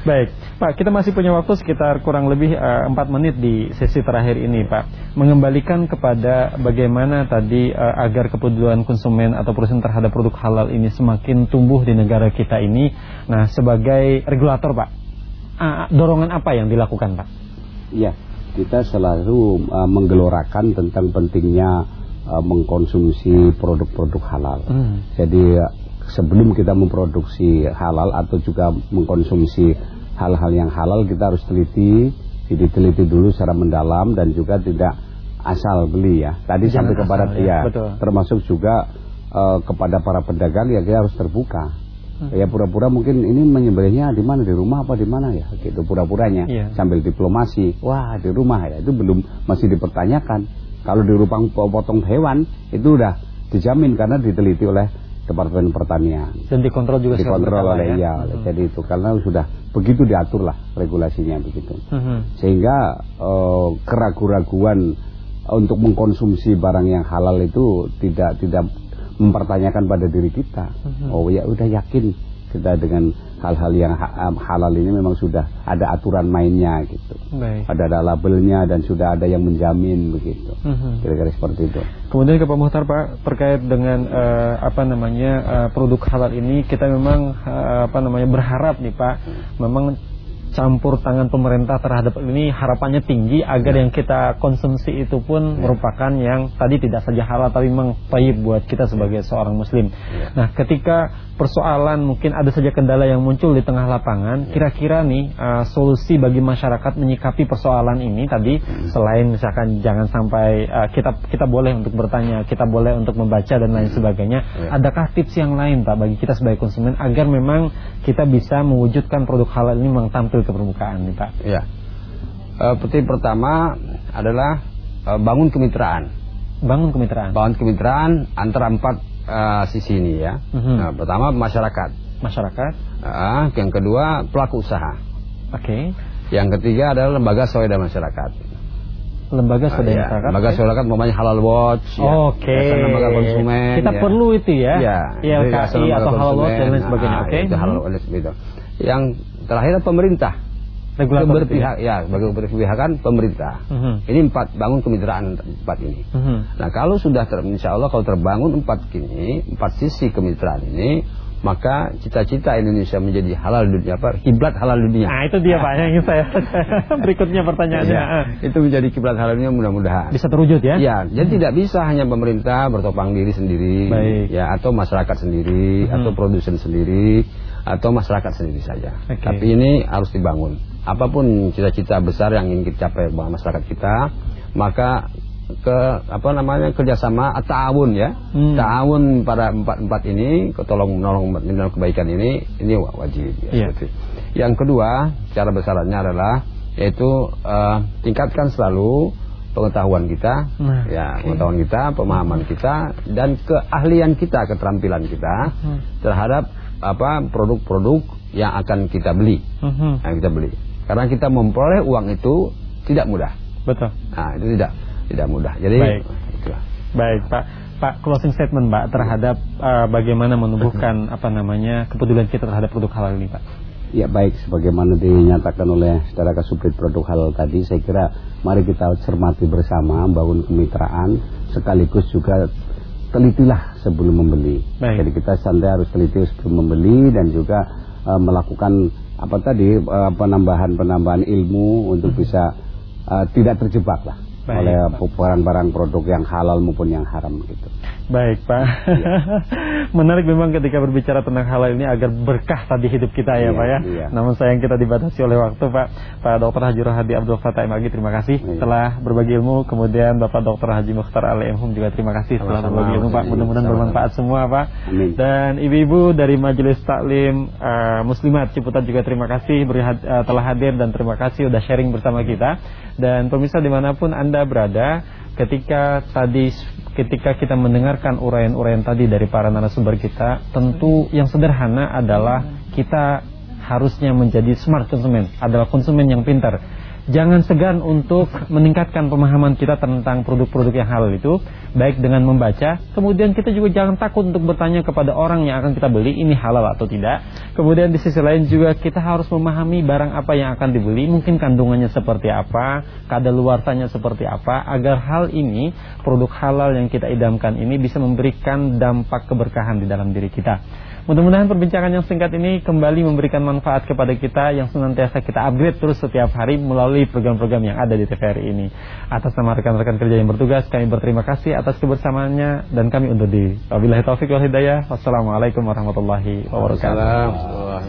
[SPEAKER 1] Baik, Pak, kita masih punya waktu sekitar kurang lebih eh, empat menit di sesi terakhir ini, Pak. Mengembalikan kepada bagaimana tadi eh, agar kepedulian konsumen atau perusahaan terhadap produk halal ini semakin tumbuh di negara kita ini. Nah, sebagai regulator, Pak, ah, dorongan apa yang dilakukan, Pak?
[SPEAKER 2] Iya, kita selalu uh, menggelorakan tentang pentingnya uh, mengkonsumsi produk-produk halal.
[SPEAKER 1] Hmm.
[SPEAKER 2] Jadi uh, sebelum kita memproduksi halal atau juga mengkonsumsi hal-hal yang halal kita harus teliti, diteliti dulu secara mendalam dan juga tidak asal beli ya. Tadi
[SPEAKER 1] Jangan
[SPEAKER 2] sampai kepada
[SPEAKER 1] asal, ya.
[SPEAKER 2] ya,
[SPEAKER 1] Betul.
[SPEAKER 2] termasuk juga uh, kepada para pedagang ya kita harus terbuka.
[SPEAKER 1] Hmm.
[SPEAKER 2] Ya pura-pura mungkin ini menyembelihnya di mana di rumah apa di mana ya gitu pura-puranya
[SPEAKER 1] Iya.
[SPEAKER 2] sambil diplomasi. Wah, di rumah ya itu belum masih dipertanyakan. Kalau di rumah potong hewan itu udah dijamin karena diteliti oleh Departemen Pertanian.
[SPEAKER 1] Dan dikontrol juga
[SPEAKER 2] Dikontrol oleh
[SPEAKER 1] ya?
[SPEAKER 2] ya,
[SPEAKER 1] Hmm.
[SPEAKER 2] jadi itu karena sudah begitu diatur lah regulasinya begitu.
[SPEAKER 1] Mhm.
[SPEAKER 2] Sehingga eh, keraguan-raguan untuk mengkonsumsi barang yang halal itu tidak tidak mempertanyakan pada diri kita.
[SPEAKER 1] Mhm.
[SPEAKER 2] Oh ya udah yakin kita dengan hal-hal yang ha- halal ini memang sudah ada aturan mainnya gitu.
[SPEAKER 1] Baik.
[SPEAKER 2] Ada ada labelnya dan sudah ada yang menjamin begitu.
[SPEAKER 1] Mhm.
[SPEAKER 2] Kira-kira seperti itu.
[SPEAKER 1] Kemudian ke Pak Muhtar Pak terkait dengan eh, apa namanya eh, produk halal ini kita memang eh, apa namanya berharap nih Pak memang campur tangan pemerintah terhadap ini harapannya tinggi agar yang kita konsumsi itu pun merupakan yang tadi tidak saja halal tapi memang baik buat kita sebagai seorang muslim. Nah, ketika persoalan mungkin ada saja kendala yang muncul di tengah lapangan, kira-kira nih eh, solusi bagi masyarakat menyikapi persoalan ini tadi selain misalkan jangan sampai eh, kita kita boleh untuk bertanya, kita boleh untuk membaca dan lain sebagainya. Adakah tips yang lain Pak bagi kita sebagai konsumen agar memang kita bisa mewujudkan produk halal ini memang tampil ke permukaan nih Pak?
[SPEAKER 3] Ya. Eh, penting pertama adalah eh, bangun kemitraan.
[SPEAKER 1] Bangun kemitraan.
[SPEAKER 3] Bangun kemitraan antara empat eh, sisi ini ya.
[SPEAKER 1] Mhm.
[SPEAKER 3] Nah, pertama masyarakat.
[SPEAKER 1] Masyarakat.
[SPEAKER 3] Eh, yang kedua pelaku usaha.
[SPEAKER 1] Oke.
[SPEAKER 3] Yang ketiga adalah lembaga swadaya masyarakat.
[SPEAKER 1] Lembaga
[SPEAKER 3] Ah,
[SPEAKER 1] swadaya
[SPEAKER 3] ya.
[SPEAKER 1] masyarakat.
[SPEAKER 3] Lembaga swadaya masyarakat namanya Halal Watch. ya.
[SPEAKER 1] Oke.
[SPEAKER 3] Yayasan lembaga konsumen.
[SPEAKER 1] Kita
[SPEAKER 3] ya.
[SPEAKER 1] perlu itu ya.
[SPEAKER 3] Ya.
[SPEAKER 1] YLKI
[SPEAKER 3] Yayasan lembaga
[SPEAKER 1] atau Halal Watch dan lain sebagainya.
[SPEAKER 3] Ah,
[SPEAKER 1] Oke.
[SPEAKER 3] Itu Halal
[SPEAKER 1] Mhm.
[SPEAKER 3] Watch gitu. Yang terakhir pemerintah.
[SPEAKER 1] Regulator itu ya.
[SPEAKER 3] berpihak ya, bagi berpihakan pemerintah.
[SPEAKER 1] Mhm.
[SPEAKER 3] Ini empat bangun kemitraan empat ini.
[SPEAKER 1] Mhm.
[SPEAKER 3] Nah kalau sudah ter, insya Allah kalau terbangun empat ini, empat sisi kemitraan ini, maka cita-cita Indonesia menjadi halal dunia apa? Kiblat halal dunia.
[SPEAKER 1] Nah, itu dia Pak yang ingin saya berikutnya pertanyaannya.
[SPEAKER 3] Ya, itu menjadi kiblat halal dunia mudah-mudahan.
[SPEAKER 1] Bisa terwujud ya?
[SPEAKER 3] Ya, jadi tidak bisa hanya pemerintah bertopang diri sendiri,
[SPEAKER 1] Baik.
[SPEAKER 3] ya atau masyarakat sendiri,
[SPEAKER 1] Hmm.
[SPEAKER 3] atau produsen sendiri, atau masyarakat sendiri saja.
[SPEAKER 1] Oke.
[SPEAKER 3] Tapi ini harus dibangun. Apa pun cita-cita besar yang ingin kita capai masyarakat kita, maka ke apa namanya kerjasama ta'awun ya,
[SPEAKER 1] Hmm.
[SPEAKER 3] ta'awun pada empat empat ini, tolong menolong menolong kebaikan ini, ini wajib. Ya,
[SPEAKER 1] Iya.
[SPEAKER 3] seperti. Yang kedua, cara besarannya adalah yaitu eh, tingkatkan selalu pengetahuan kita,
[SPEAKER 1] Nah,
[SPEAKER 3] ya
[SPEAKER 1] oke.
[SPEAKER 3] pengetahuan kita, pemahaman kita, dan keahlian kita, keterampilan kita
[SPEAKER 1] Hmm.
[SPEAKER 3] terhadap apa produk-produk yang akan kita beli,
[SPEAKER 1] Mhm.
[SPEAKER 3] yang kita beli. Karena kita memperoleh uang itu tidak mudah.
[SPEAKER 1] Betul.
[SPEAKER 3] Nah itu tidak tidak mudah. Jadi
[SPEAKER 1] Baik.
[SPEAKER 3] itulah.
[SPEAKER 1] Baik, Pak. Pak, closing statement, Pak, terhadap eh, bagaimana menumbuhkan apa namanya kepedulian kita terhadap produk halal ini, Pak.
[SPEAKER 2] Ya baik, sebagaimana dinyatakan oleh saudara Kasubdit Produk Halal tadi, saya kira mari kita cermati bersama, bangun kemitraan, sekaligus juga telitilah sebelum membeli.
[SPEAKER 1] Baik.
[SPEAKER 2] Jadi kita santai harus teliti sebelum membeli dan juga eh, melakukan apa tadi eh, penambahan-penambahan ilmu untuk bisa eh, tidak terjebak lah
[SPEAKER 1] Baik,
[SPEAKER 2] oleh barang-barang produk yang halal maupun yang haram gitu.
[SPEAKER 1] Baik Pak Menarik memang ketika berbicara tentang halal ini Agar berkah tadi hidup kita ya
[SPEAKER 2] Iya,
[SPEAKER 1] Pak ya
[SPEAKER 2] iya.
[SPEAKER 1] Namun sayang kita dibatasi oleh waktu Pak Pak Dr. Haji Rohadi Abdul Fatah MAG terima kasih
[SPEAKER 2] Iya.
[SPEAKER 1] Telah berbagi ilmu Kemudian Bapak Dr. Haji Mukhtar Ali Emhum juga terima kasih Telah berbagi ilmu Pak. Mudah-mudahan bermanfaat semua Pak
[SPEAKER 2] Amin.
[SPEAKER 1] Dan ibu-ibu dari Majelis Taklim eh, Muslimat Ciputat juga terima kasih beri had- eh, Telah hadir dan terima kasih Udah sharing bersama kita Dan pemirsa di mana pun Anda berada Ketika tadi ketika kita mendengarkan uraian-uraian tadi dari para narasumber kita, tentu yang sederhana adalah kita harusnya menjadi smart konsumen, adalah konsumen yang pintar. Jangan segan untuk meningkatkan pemahaman kita tentang produk-produk yang halal itu Baik dengan membaca. Kemudian kita juga jangan takut untuk bertanya kepada orang yang akan kita beli Ini halal atau tidak. Kemudian di sisi lain juga kita harus memahami barang apa yang akan dibeli. Mungkin kandungannya seperti apa Kadaluarsanya seperti apa Agar hal ini produk halal yang kita idamkan ini bisa memberikan dampak keberkahan di dalam diri kita Mudah-mudahan perbincangan yang singkat ini kembali memberikan manfaat kepada kita yang senantiasa kita upgrade terus setiap hari melalui program-program yang ada di TVRI ini. Atas nama rekan-rekan kerja yang bertugas, kami berterima kasih atas kebersamaannya dan kami undur diri. Wabillahi taufik wal hidayah. Wassalamualaikum warahmatullahi wabarakatuh.